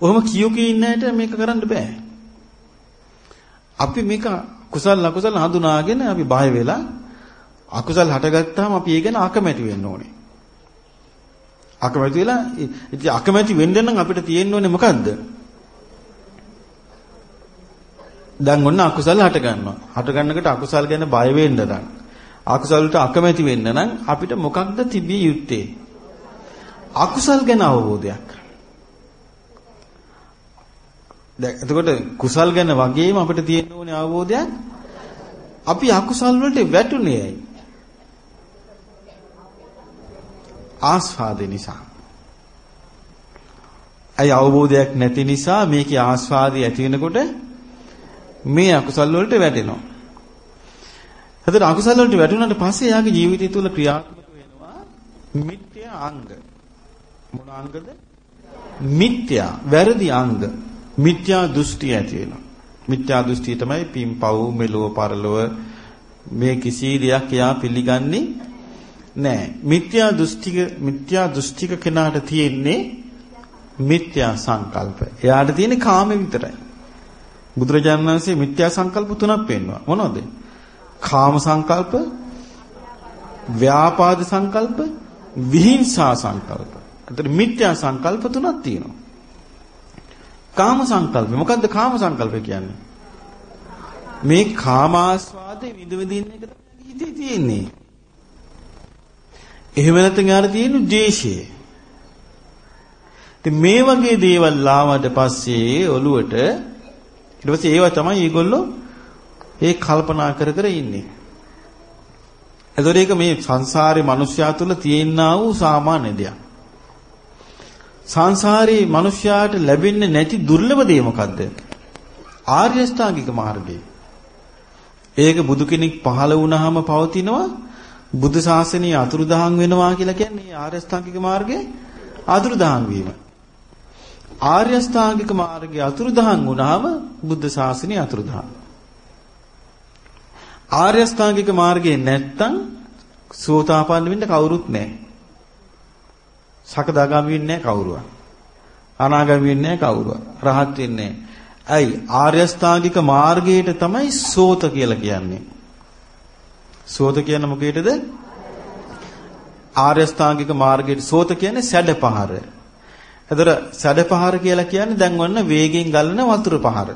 ඔහොම කියෝ කී ඉන්නයට මේක කරන්න බෑ. අපි මේක කුසල අකුසල හඳුනාගෙන අපි බය වෙලා අකුසල් හටගත්තාම අපි ඒ ගැන අකමැති වෙන්න ඕනේ. අකමැති වෙලා ඉතින් අකමැති වෙන්න නම් අපිට තියෙන්න ඕනේ මොකද්ද? දැන් ඔන්න අකුසල හට ගන්නවා. හට ගන්නකොට අකුසල් ගැන බය වෙන්න නම් අකුසල වලට අකමැති වෙන්න නම් අපිට මොකක්ද තිබිය යුත්තේ? අකුසල් ගැන අවබෝධයක්. දැන් එතකොට කුසල් ගැන වගේම අපිට තියෙන්න ඕනේ අවබෝධයක්. අපි අකුසල් වලට වැටුනේ ඇයි? ආස්වාදේ නිසා. අය අවබෝධයක් නැති නිසා මේකේ ආස්වාදي ඇති වෙනකොට මේ අකුසල් වලට වැටෙනවා. එතකොට අකුසල් වලට වැටුණාට පස්සේ එයාගේ ජීවිතය තුළ ක්‍රියාත්මක වෙනවා මිත්‍යා අංග. මොන අංගද? මිත්‍යා, වැරදි අංග. මිත්‍යා දෘෂ්ටි ඇති වෙනවා. මිත්‍යා දෘෂ්ටිය තමයි පින්පව් මෙලොව පරලොව මේ කිසි දෙයක් එයා පිළිගන්නේ නැහැ. මිත්‍යා දෘෂ්ටික මිත්‍යා දෘෂ්ටික කෙනාට තියෙන්නේ මිත්‍යා සංකල්ප. එයාට තියෙන්නේ කාම විතරයි. බුදුරජාණන් වහන්සේ මිත්‍යා සංකල්ප තුනක් පෙන්වනවා. මොනවද? කාම සංකල්ප, ව්‍යාපාද සංකල්ප, විහිංසා සංකල්ප. අතට මිත්‍යා සංකල්ප තුනක් තියෙනවා. කාම සංකල්ප. මොකද්ද කාම සංකල්ප කියන්නේ? මේ කාමාස්වාදේ විඳ විඳින්න එක තමයි හිතේ තියෙන්නේ. එහෙම නැත්නම් යාර තියෙන්නේ ද්වේෂය. ඉතින් මේ වගේ දේවල් ආවට පස්සේ ඔළුවට ඊට පස්සේ ඒවා තමයි මේගොල්ලෝ ඒ කල්පනා කර කර ඉන්නේ. එතකොට ඒක මේ සංසාරේ මිනිස්යා තුළ තියෙනා වූ සාමාන්‍ය දෙයක්. සංසාරේ මිනිස්යාට ලැබෙන්නේ නැති දුර්ලභ දේ මොකද්ද? ආර්ය අෂ්ටාංගික මාර්ගය. ඒක බුදු කෙනෙක් පහළ වුණාම පවතිනවා බුදු ශාසනය අතුරුදහන් වෙනවා කියලා කියන්නේ ආර්ය අෂ්ටාංගික මාර්ගයේ අතුරුදහන් වීම. ආර්ය අෂ්ටාංගික මාර්ගයේ අතුරුදහන් වුණාම බුද්ධ ශාසනය අතුරුදහන්. ආර්ය අෂ්ටාංගික මාර්ගයේ නැත්තම් සෝතාපන්න වෙන්න කවුරුත් නැහැ. සකදාගාමී වෙන්නේ නැහැ කවුරුවත්. අනාගාමී වෙන්නේ නැහැ කවුරුවත්. රහත් වෙන්නේ නැහැ. ඇයි ආර්ය අෂ්ටාංගික මාර්ගයට තමයි සෝත කියලා කියන්නේ. සෝත කියන්නේ මොකේද? ආර්ය අෂ්ටාංගික මාර්ගයට සෝත කියන්නේ සැඩපහර. එතකොට සැඩපහර කියලා කියන්නේ දැන් ඔන්න වේගෙන් ගලන වතුර පහර.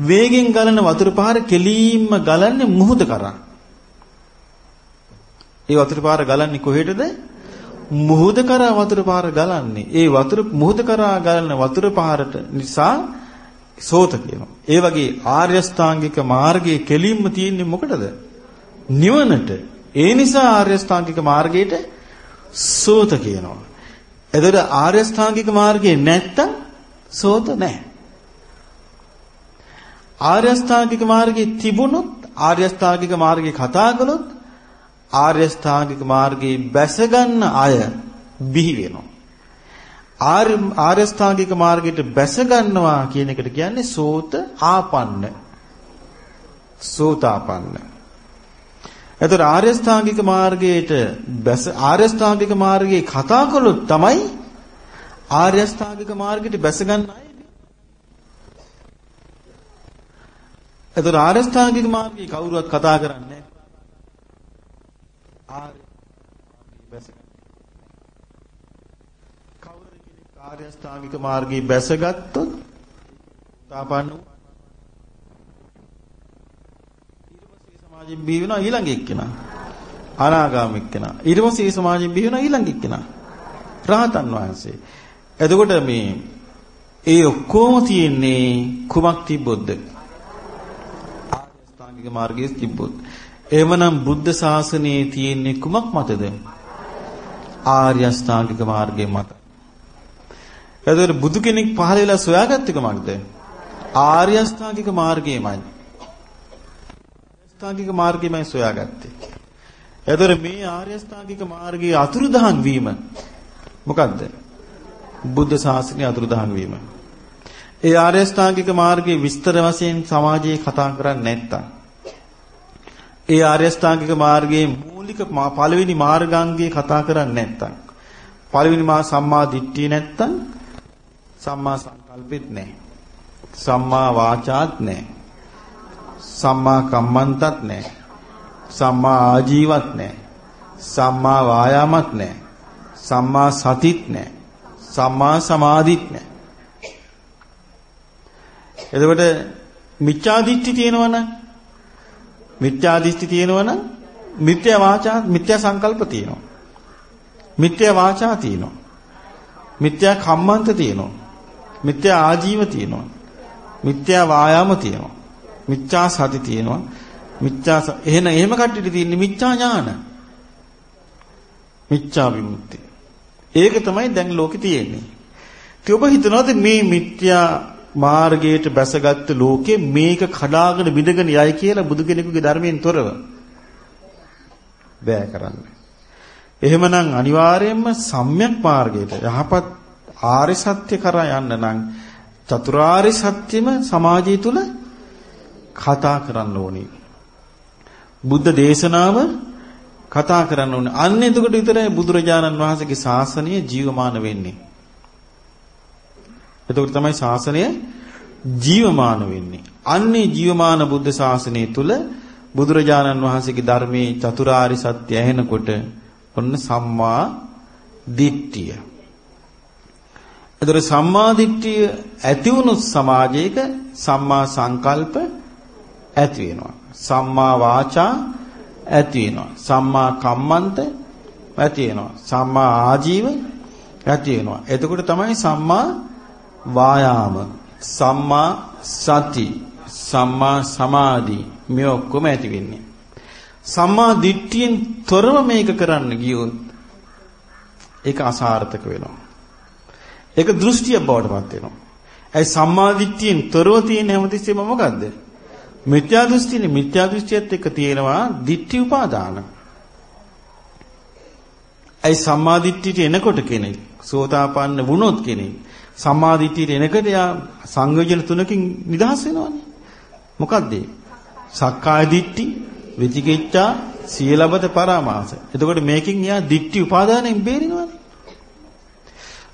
වේගෙන් ගලන වතුර පහර කෙලින්ම ගලන්නේ මුහුද කරා. ඒ වතුර පහර ගලන්නේ කොහෙටද? මුහුද කරා වතුර පහර ගලන්නේ. ඒ වතුර මුහුද කරා ගලන වතුර පහරට නිසා සෝත කියනවා. ඒ වගේ ආර්ය ස්ථාංගික මාර්ගයේ කෙලින්ම තියෙන්නේ මොකටද? නිවනට. ඒ නිසා ආර්ය ස්ථාංගික මාර්ගයට සෝත කියනවා. එතකොට ආර්ය ස්ථාංගික මාර්ගයේ නැත්තම් සෝත නැහැ. ආර්ය ස්ථාංගික මාර්ගයේ තිබුණොත් ආර්ය ස්ථාංගික මාර්ගයේ කතා කළොත් ආර්ය ස්ථාංගික මාර්ගයේ බැස ගන්න අය බිහි වෙනවා. ආර්ය ආර්ය ස්ථාංගික මාර්ගයට බැස ගන්නවා කියන එකට කියන්නේ සෝත ආපන්න. සෝතාපන්න. එතකොට ආර්ය ස්ථාංගික මාර්ගයට බැස ආර්ය ස්ථාංගික මාර්ගයේ කතා කළොත් තමයි ආර්ය ස්ථාංගික මාර්ගයට බැස ගන්න අය. එතකොට ආර්ය ස්ථාංගික මාර්ගයේ කවුරුවත් කතා කරන්නේ නැහැ. ආර්ය බැස කවුරු කෙනෙක් ආර්ය ස්ථාංගික මාර්ගයේ බැසගත්තොත් තාපන්න සමාජයෙන් බිහි වෙනවා ඊළඟ එක්කෙනා. අනාගාමික කෙනා. ඊට පස්සේ ඒ සමාජයෙන් බිහි වෙනවා ඊළඟ එක්කෙනා. රහතන් වහන්සේ. එතකොට මේ ඒ ඔක්කොම තියෙන්නේ කුමක් තිබ්බොත්ද? ආර්ය අෂ්ටාංගික මාර්ගයේ තිබ්බොත්. එහෙමනම් බුද්ධ ශාසනයේ තියෙන්නේ කුමක් මතද? ආර්ය අෂ්ටාංගික මාර්ගයේ මත. එතකොට බුදු කෙනෙක් පහළ වෙලා සොයාගත්තේ කොමක්ද? ආර්ය අෂ්ටාංගික මාර්ගයමයි. අෂ්ටාංගික මාර්ගයමයි සොයාගත්තේ. එතකොට මේ ආර්ය අෂ්ටාංගික මාර්ගයේ අතුරුදහන් වීම මොකද්ද? බුද්ධ ශාසනය අතුරුදහන් වීම. ඒ ආර්ය අෂ්ටාංගික මාර්ගයේ විස්තර වශයෙන් සමාජයේ කතා කරන්නේ නැත්තම් ඒ ආර්ය අෂ්ටාංගික මාර්ගයේ මූලික පළවෙනි මාර්ගාංගයේ කතා කරන්නේ නැත්තම් පළවෙනි මා සම්මා දිට්ඨිය නැත්තම් සම්මා සංකල්පෙත් නැහැ. සම්මා වාචාත් නැහැ. සම්මා කම්මන්තත් නැහැ. සම්මා ආජීවත් නැහැ. සම්මා වායාමත් නැහැ. සම්මා සතිත් නැහැ. සම්මා සමාධිත් නැහැ. එතකොට මිච්ඡා දිට්ඨි තියෙනවනම් මිත්‍යා දිට්ඨි තියෙනවනම් මිත්‍යා වාචා මිත්‍යා සංකල්ප තියෙනවා. මිත්‍යා වාචා තියෙනවා. මිත්‍යා කම්මන්ත තියෙනවා. මිත්‍යා ආජීව තියෙනවා. මිත්‍යා වායාම තියෙනවා. මිච්ඡා සති තියෙනවා. මිච්ඡා එහෙන එහෙම කට්ටියට තියෙන්නේ මිච්ඡා ඥාන. මිච්ඡා විමුක්තිය. ඒක තමයි දැන් ලෝකේ තියෙන්නේ. ඉතින් ඔබ හිතනවාද මේ මිත්‍යා මාර්ගයට බැසගත් ලෝකේ මේක කඩාගෙන බිඳගෙන යයි කියලා බුදු කෙනෙකුගේ ධර්මයෙන් තොරව බෑ කරන්න. එහෙමනම් අනිවාර්යයෙන්ම සම්‍යක් මාර්ගයට යහපත් ආර්ය සත්‍ය කරා යන්න නම් චතුරාර්ය සත්‍යෙම සමාජය තුල කතා කරන්න ඕනේ. බුද්ධ දේශනාව කතා කරන්න ඕනේ. අන්න එතකොට විතරයි බුදුරජාණන් වහන්සේගේ ශාසනය ජීවමාන වෙන්නේ. එතකොට තමයි ශාසනය ජීවමාන වෙන්නේ. අන්නේ ජීවමාන බුද්ධ ශාසනය තුල බුදුරජාණන් වහන්සේගේ ධර්මයේ චතුරාරි සත්‍ය ඇහෙනකොට ඔන්න සම්මා දිට්ඨිය. එතකොට සම්මා දිට්ඨිය ඇති වුණු සමාජයක සම්මා සංකල්ප ඇති වෙනවා. සම්මා වාචා ඇති වෙනවා. සම්මා කම්මන්ත ඇති වෙනවා. සම්මා ආජීව ඇති වෙනවා. එතකොට තමයි සම්මා වායාම සම්මා සති සම්මා සමාධි මේ ඔක්කොම ඇති වෙන්නේ. සම්මා දිට්ඨියෙන් තොරව මේක කරන්න ගියොත් ඒක අසාර්ථක වෙනවා. ඒක දෘෂ්ටිය බවට පත් වෙනවා. ඒ සම්මා දිට්ඨියෙන් තොරව තියෙන හැමතිස්සෙම මොකද්ද? මිත්‍යා දෘෂ්ටිනේ මිත්‍යා දෘෂ්ටියත් එක්ක තියෙනවා දිට්ඨි උපාදාන. ඒ සම්මා දිට්ඨියට එනකොට කෙනෙක් සෝතාපන්න වුණොත් කෙනෙක් සම්මා දිට්ඨියට එනකොට යා සංයෝජන තුනකින් නිදහස් වෙනවනේ. මොකද්ද? සක්කාය දිට්ඨි, විචිකිච්ඡා, සීලබත පරාමාස. එතකොට මේකෙන් එයා දිට්ඨි උපාදානයෙන් බේරිනවනේ.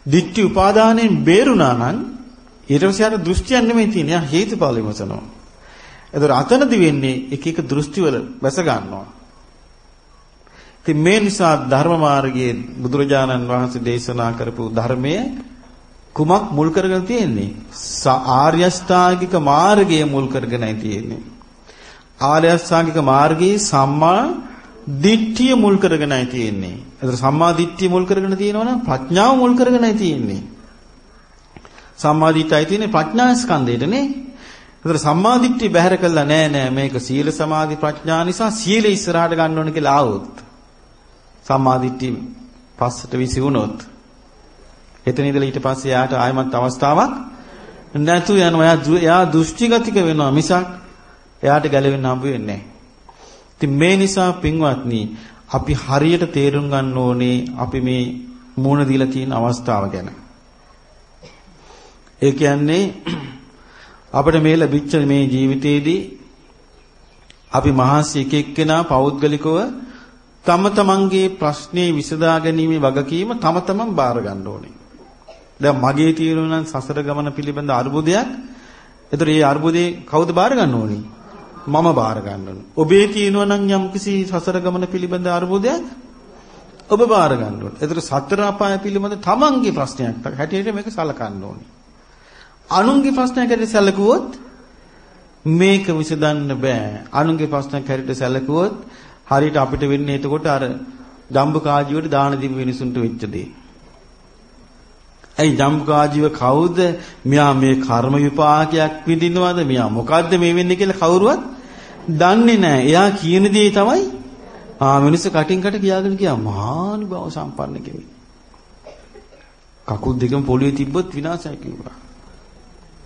දිට්ඨි උපාදානයෙන් බේරුණා නම් ඊට පස්සේ අර දෘෂ්ටියක් නෙමෙයි තියෙන්නේ. එයා හේතුඵල විමසනවා. එතකොට අතනදි වෙන්නේ එක එක දෘෂ්ටිවල වැස ගන්නවා. ඉතින් මේ නිසා ධර්ම මාර්ගයේ බුදුරජාණන් වහන්සේ දේශනා කරපු ධර්මයේ කුමක් මුල් කරගෙන තියෙන්නේ? ආර්ය අෂ්ටාංගික මාර්ගය මුල් කරගෙනයි තියෙන්නේ. ආර්ය අෂ්ටාංගික මාර්ගයේ සම්මා දිට්ඨිය මුල් කරගෙනයි තියෙන්නේ. එතකොට සම්මා දිට්ඨිය මුල් කරගෙන තියෙනවනම් ප්‍රඥාව මුල් කරගෙනයි තියෙන්නේ. සම්මා දිට්ඨියයි තියෙන්නේ ප්‍රඥා ස්කන්ධයටනේ. එතකොට සම්මා දිට්ඨිය බැහැර කළා නෑ නෑ මේක සීල සමාධි ප්‍රඥා නිසා සීල ඉස්සරහට ගන්න ඕන කියලා ආවොත් සම්මා දිට්ඨිය පස්සට විසි වුණොත් එතන ඉඳලා ඊට පස්සේ යාට ආයමත් අවස්ථාවක් නැතු යනවා. එයා එයා දෘෂ්ටිගතික වෙනවා මිසක් එයාට ගැලවෙන්න හම්බ වෙන්නේ නැහැ. ඉතින් මේ නිසා පින්වත්නි අපි හරියට තේරුම් ගන්න ඕනේ අපි මේ මූණ දීලා තියෙන අවස්ථාව ගැන. ඒ කියන්නේ අපිට මේ ලැබිච්ච මේ ජීවිතේදී අපි මහසි එක එක්කෙනා පෞද්ගලිකව තම තමන්ගේ ප්‍රශ්නේ විසඳා ගැනීමේ වගකීම තම තමන් බාර ගන්න ඕනේ. දැන් මගේ තියෙනවා නම් සසර ගමන පිළිබඳ අර්බුදයක්. ඒතර මේ අර්බුදේ කවුද බාර ගන්න ඕනේ? මම බාර ගන්න ඕනේ. ඔබේ තියෙනවා නම් යම්කිසි සසර ගමන පිළිබඳ අර්බුදයක් ඔබ බාර ගන්න ඕනේ. ඒතර සතර අපාය පිළිබඳ තමන්ගේ ප්‍රශ්නයක් හැටියට මේක සලකන්න ඕනේ. අනුන්ගේ ප්‍රශ්නයක් හැටියට සැලකුවොත් මේක විසඳන්න බෑ. අනුන්ගේ ප්‍රශ්නයක් හැටියට සැලකුවොත් හරියට අපිට වෙන්නේ එතකොට අර ජම්බුකාජීවට දාන දීපු මිනිසුන්ට වෙච්ච දේ. ඇයි ජම්බුකාජීව කවුද? මෙයා මේ කර්ම විපාකයක් විඳිනවද? මෙයා මොකද්ද මේ වෙන්නේ කියලා කවුරුවත් දන්නේ නැහැ. එයා කියන දේ තමයි ආ මිනිස්සු කටින් කට කියාගෙන ගියා මහානුභාව සම්පන්න කෙනෙක්. කකුල් දෙකම පොළවේ තිබ්බොත් විනාශයි කිව්වා.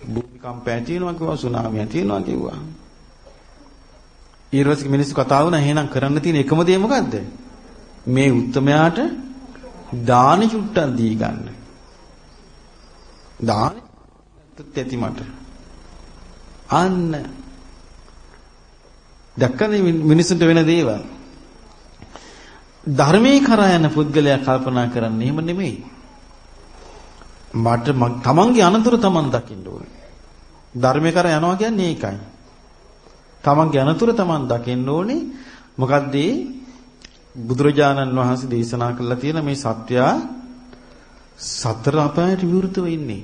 භූමිකම්ප ඇති වෙනවා කිව්වා සුනාමි ඇති වෙනවා කිව්වා. ඊර්වසික මිනිස්සු කතා වුණා එහෙනම් කරන්න තියෙන එකම දේ මොකද්ද? මේ උත්තමයාට දාන චුට්ටක් දී ගන්න. දාන ඇති මට. අන්න දැක්කනේ මිනිසුන්ට වෙන දේවල්. ධර්මයේ කරා යන පුද්ගලයා කල්පනා කරන්නේ එහෙම නෙමෙයි. මට තමන්ගේ අනතුරු තමන් දකින්න ඕනේ. ධර්මේ කර යනවා කියන්නේ ඒකයි. තමන්ගේ අනතුරු තමන් දකින්න ඕනේ. මොකද්ද බුදුරජාණන් වහන්සේ දේශනා කළා තියෙන මේ සත්‍යා සතර අපායට විවෘතව ඉන්නේ.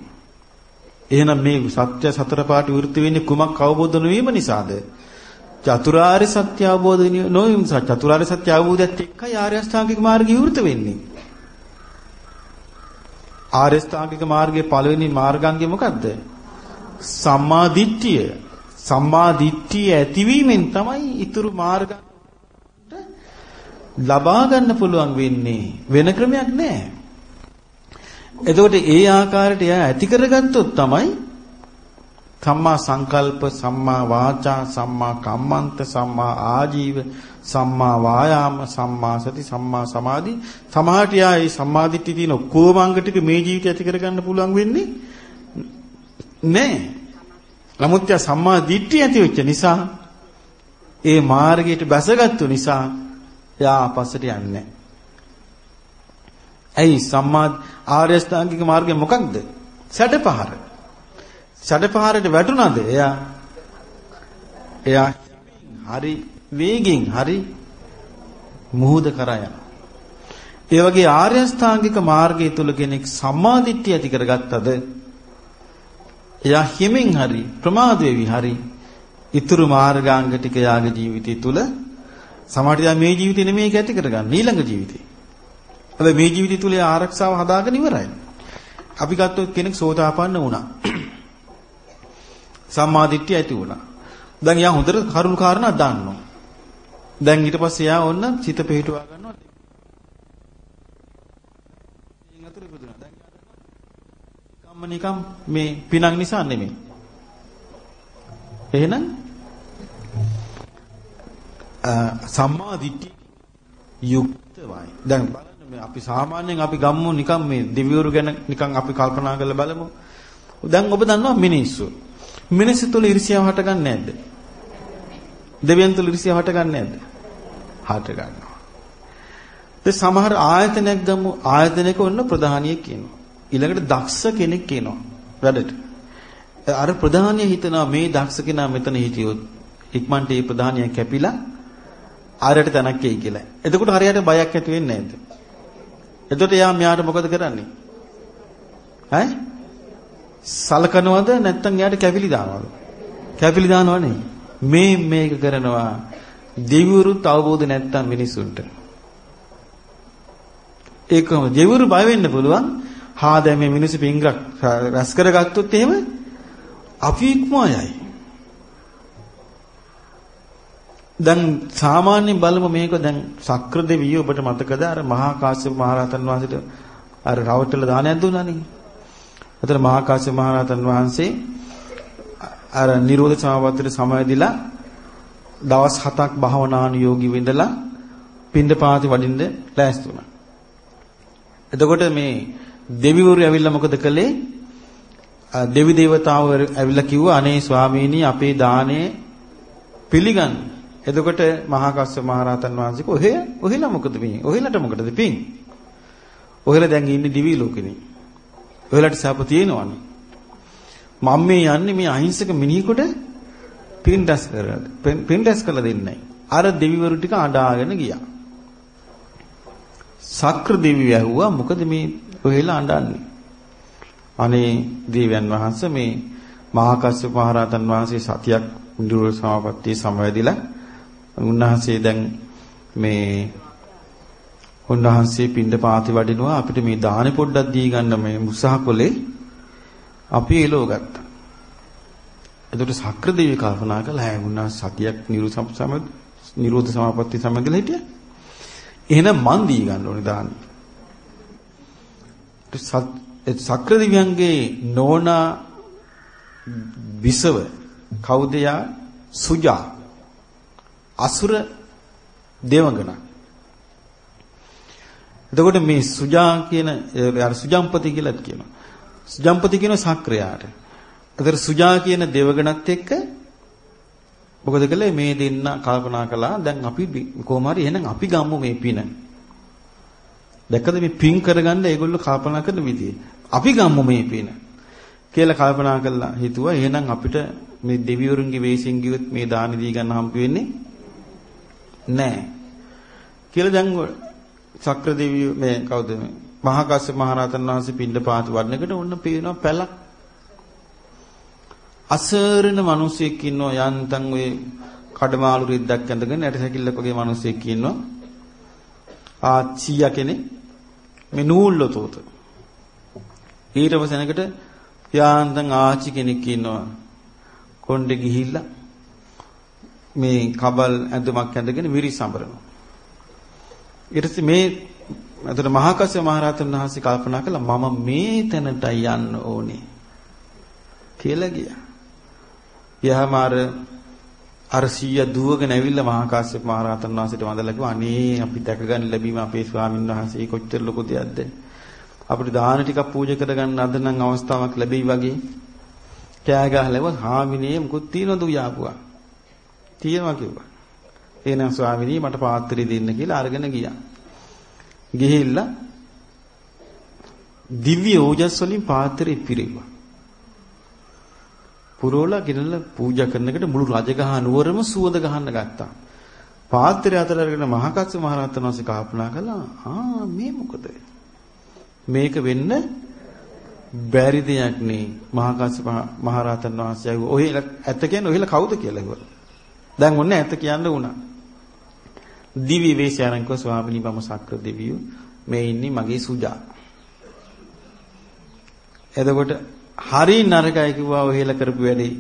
එහෙනම් මේ සත්‍ය සතර පාට විවෘත වෙන්නේ කුමක් අවබෝධ නොවීම නිසාද? චතුරාර්ය සත්‍ය අවබෝධ නොවීම නිසා චතුරාර්ය සත්‍ය අවබෝධයත් එක්කයි ආර්ය අෂ්ටාංගික මාර්ගය විවෘත වෙන්නේ. ආර්ය ස්ථාංගික මාර්ගයේ පළවෙනි මාර්ගාංගය මොකද්ද? සම්මා දිට්ඨිය. සම්මා දිට්ඨිය ඇතිවීමෙන් තමයි ඊතුරු මාර්ග ලබා ගන්න පුළුවන් වෙන්නේ. වෙන ක්‍රමයක් නැහැ. එතකොට ඒ ආකාරයට එයා ඇති කරගත්තොත් තමයි සම්මා සංකල්ප, සම්මා වාචා, සම්මා කම්මන්ත, සම්මා ආජීව, සම්මා වායාම, සම්මා සති, සම්මා සමාධි. සමහරට යා මේ සම්මාදිට්ඨිය තියෙන ඔක්කොම අංග ටික මේ ජීවිතය ඇති කරගන්න පුළුවන් වෙන්නේ නැහැ. නමුත් යා සම්මා දිට්ඨිය ඇති වෙච්ච නිසා ඒ මාර්ගයට බැසගත්තු නිසා එයා පස්සට යන්නේ ඇයි සම්මා ආර්ය ශ්‍රාංගික මාර්ගය මොකක්ද? සැඩපහර. සැඩපහරට වැටුණාද? එයා එයා හරි වේගෙන් හරි මුහුද කරා යනවා. ඒ වගේ ආර්ය අෂ්ටාංගික මාර්ගය තුල කෙනෙක් සම්මාදිට්ඨිය ඇති කරගත්තද එයා හිමින් හරි ප්‍රමාද වෙවි හරි ඊතුරු මාර්ගාංග ටික යාගේ ජීවිතය තුල සමහරවිට මේ ජීවිතේ නෙමෙයි ඒක ඇති කරගන්න ඊළඟ ජීවිතේ. අද මේ ජීවිතය තුල ආරක්ෂාව හදාගෙන ඉවරයි. අපි ගත්තොත් කෙනෙක් සෝතාපන්න වුණා. සම්මාදිට්ඨිය ඇති වුණා. දැන් යා හොඳට කරුණු කාරණා දන්නවා. දැන් ඊට පස්සේ යා ඔන්න සිත පිහිටුවා ගන්නවා. එයින් අතර ඉපදුනා. දැන් කම්ම නිකම් මේ පිනක් නිසා නෙමෙයි. එහෙනම් සම්මා දිට්ඨි යුක්තවයි. දැන් බලන්න මේ අපි සාමාන්‍යයෙන් අපි ගම්මු නිකම් මේ දෙවිවරු ගැන නිකන් අපි කල්පනා කරලා බලමු. දැන් ඔබ දන්නවා මිනිස්සු. මිනිස්සු තුල ඉරිසියාව හටගන්නේ නැද්ද? දෙවියන් තුල ඉරිසියාව හටගන්නේ නැද්ද? හට ගන්නවා. ඒ සමහර ආයතනයක් ගමු ආයතනයක ඔන්න ප්‍රධානියෙක් කියනවා. ඊළඟට දක්ෂ කෙනෙක් කියනවා වැඩට. අර ප්‍රධානිය හිතනවා මේ දක්ෂ කෙනා මෙතන හිටියොත් ඉක්මනට මේ ප්‍රධානිය කැපිලා ආරයට තැනක් එයි කියලා. එතකොට හරියට බයක් ඇති වෙන්නේ නැද්ද? එතකොට එයා මෙයාට මොකද කරන්නේ? ඈ? සලකනවද නැත්නම් එයාට කැපිලි දානවද? කැපිලි දානවනේ. මේ මේක කරනවා දෙවිවරුත් අවබෝධ නැත්තම් මිනිසුන්ට. ඒකම දෙවිවරු බය වෙන්න පුළුවන්. හා දැන් මේ මිනිස්සු පිංගක් රැස් කරගත්තොත් එහෙම අපි ඉක්මවයයි. දැන් සාමාන්‍යයෙන් බලමු මේක දැන් සක්‍ර දෙවියෝ ඔබට මතකද අර මහා කාශ්‍යප මහ රහතන් වහන්සේට අර රවට්ටල දානයක් දුන්නානේ. අතන මහා කාශ්‍යප මහ රහතන් වහන්සේ අර නිරෝධ සමාපත්තියට සමවැදිලා දවස් 7ක් භාවනානුයෝගී වෙඳලා පින්දපාති වඩින්න ලෑස්ති වුණා. එතකොට මේ දෙවිවරු ඇවිල්ලා මොකද කළේ? දෙවි දේවතාවෝ ඇවිල්ලා කිව්වා අනේ ස්වාමීනි අපේ දානේ පිළිගන්න. එතකොට මහා කස්සප මහරහතන් වහන්සේ කොහෙ ඔහෙලා මොකද මේ? ඔහෙලට මොකටද පින්? ඔහෙලා දැන් ඉන්නේ දිවි ලෝකෙනේ. ඔහෙලට සාප තියෙනවනේ. මම මේ යන්නේ මේ අහිංසක මිනිහෙකුට පින් දැස් කරලා පින් දැස් කළ දෙන්නේ අර දෙවිවරු ටික අඬාගෙන ගියා. සක්‍ර දෙවියෝ ඇහුවා මොකද මේ ඔහෙලා අඬන්නේ? අනේ දේවයන් වහන්සේ මේ මහා කස්සප මහරහතන් වහන්සේ සතියක් නිරෝධ සමාපත්තිය සමවැදිලා උන්වහන්සේ දැන් මේ උන්වහන්සේ පින්ඳ පාති වඩිනවා අපිට මේ දානෙ පොඩ්ඩක් දී ගන්න මේ උත්සාහ කළේ අපි එලෝ ගත්තා. එතකොට සක්‍ර දෙවිය කල්පනා කළා හැ උන්වහන්සේ සතියක් නිරෝධ සම නිරෝධ සමාපත්තිය සමගලා හිටියා. එහෙනම් මන් දී ගන්න ඕනේ දානෙ. සක්‍ර දිව්‍යංගේ නෝනා විසව කවුද යා සුජා අසුර දෙවඟන එතකොට මේ සුජා කියන අර සුජම්පති කියලාත් කියනවා. සුජම්පති කියන සක්‍රයාට. එතකොට සුජා කියන දෙවඟනත් එක්ක මොකද කළේ? මේ දෙන්න කල්පනා කළා දැන් අපි කොහොම හරි එහෙනම් අපි ගම්මු මේ පින. දැක්කද මේ පින් කරගන්න ඒගොල්ලෝ කල්පනා කරන විදිය? අපි ගම්මු මේ පින. කියලා කල්පනා කළා. හිතුවා එහෙනම් අපිට මේ දෙවිවරුන්ගේ වෙස්යෙන් ගියොත් මේ දානි දී ගන්න හම්බ වෙන්නේ? නැහැ කියලා දැන් චක්‍ර දෙවියෝ මේ කවුද මේ? මහා කස්සප මහ රහතන් වහන්සේ පින්ඩ පාත වඩනකොට ඔන්න පේනවා පැලක්. අසරණ මිනිසෙක් ඉන්නවා යන්තම් ඔය කඩමාළු රිද්දක් ඇඳගෙන ඇට සැකිල්ලක් වගේ මිනිසෙක් ඉන්නවා. ආච්චියා කෙනෙක්. මේ නූල්ලතෝත ඊට පස්සෙනකට යාන්තම් ආච්චි කෙනෙක් ඉන්නවා. කොණ්ඩේ ගිහිල්ලා මේ කබල් ඇඳුමක් ඇඳගෙන විරිස් සම්බරනවා ඊට පස්සේ මේ අතන මහා කස්සප මහ රහතන් වහන්සේ කල්පනා කළා මම මේ තැනට යන්න ඕනේ කියලා ගියා. ගියාම අර අර සීය දුවගෙන ඇවිල්ලා මහා කාශ්‍යප මහ රහතන් වහන්සේට වඳලා කිව්වා අනේ අපි දැක ගන්න ලැබීම අපේ ස්වාමීන් වහන්සේ කොච්චර ලොකු දෙයක්ද? අපිට දාන ටිකක් පූජා කරගන්න අද නම් අවස්ථාවක් ලැබෙයි වගේ. කෑ ගහලව හාමිනේ මුකුත් තියනද උයාපුවා තියනවා කිව්වා. එහෙනම් ස්වාමීනි මට පාත්‍රය දෙන්න කියලා අරගෙන ගියා ගිහිල්ලා දිව්‍ය ඕජස් වලින් පාත්‍රය පිරෙව්වා පුරෝලා ගෙනල්ලා පූජා කරනකොට මුළු රජගහ නුවරම සුවඳ ගහන්න ගත්තා. පාත්‍රය අතර අරගෙන මහකස්ස මහරහතන් වහන්සේ කල්පනා කළා ආ මේ මොකද? මේක වෙන්න බැරි දෙයක් නේ මහකස්ස මහරහතන් වහන්සේ ඔය ඇත්ත කියන්නේ ඔහෙලා කවුද කියලා ඇහුවා. දැන් ඔන්න ඇත්ත කියන්න උනා. දිවි වේශයන්ක ස්වාමිනී බම සක්‍ර දෙවියෝ මේ ඉන්නේ මගේ සුජා. එතකොට හරි නරකයි කිව්වා ඔහෙල කරපු වැඩේ.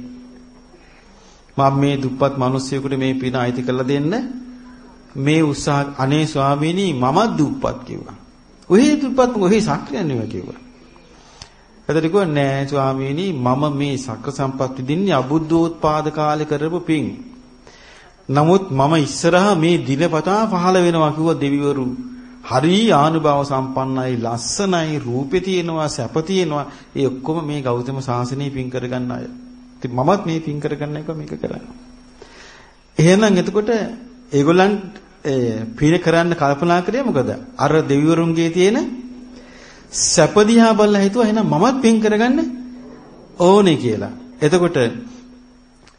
මම මේ දුප්පත් මිනිස්සුයෙකුට මේ පින අයිති කරලා දෙන්න මේ උත්සාහ අනේ ස්වාමීනි මමත් දුප්පත් කිව්වා. ඔහේ දුප්පත් ඔහේ සක්‍රිය නෙවෙයි කිව්වා. එතකොට කිව්වා නෑ ස්වාමීනි මම මේ සක්‍ර සම්පත් විදින්නේ අබුද්ධෝත්පාද කාලේ කරපු පින්. නමුත් මම ඉස්සරහා මේ දිනපතා පහළ වෙනවා කිව්වා දෙවිවරු. හරි ආනුභාව සම්පන්නයි ලස්සනයි රූපේ තියෙනවා සැප තියෙනවා ඒ ඔක්කොම මේ ගෞතම සාසනය පින් කරගන්න අය. ඉතින් මමත් මේ පින් කරගන්න එක මේක කරනවා. එහෙනම් එතකොට ඒගොල්ලන් පින කරන්න කල්පනා කරේ මොකද? අර දෙවිවරුන්ගේ තියෙන සැප දිහා බලලා හිතුවා එහෙනම් මමත් පින් කරගන්න ඕනේ කියලා. එතකොට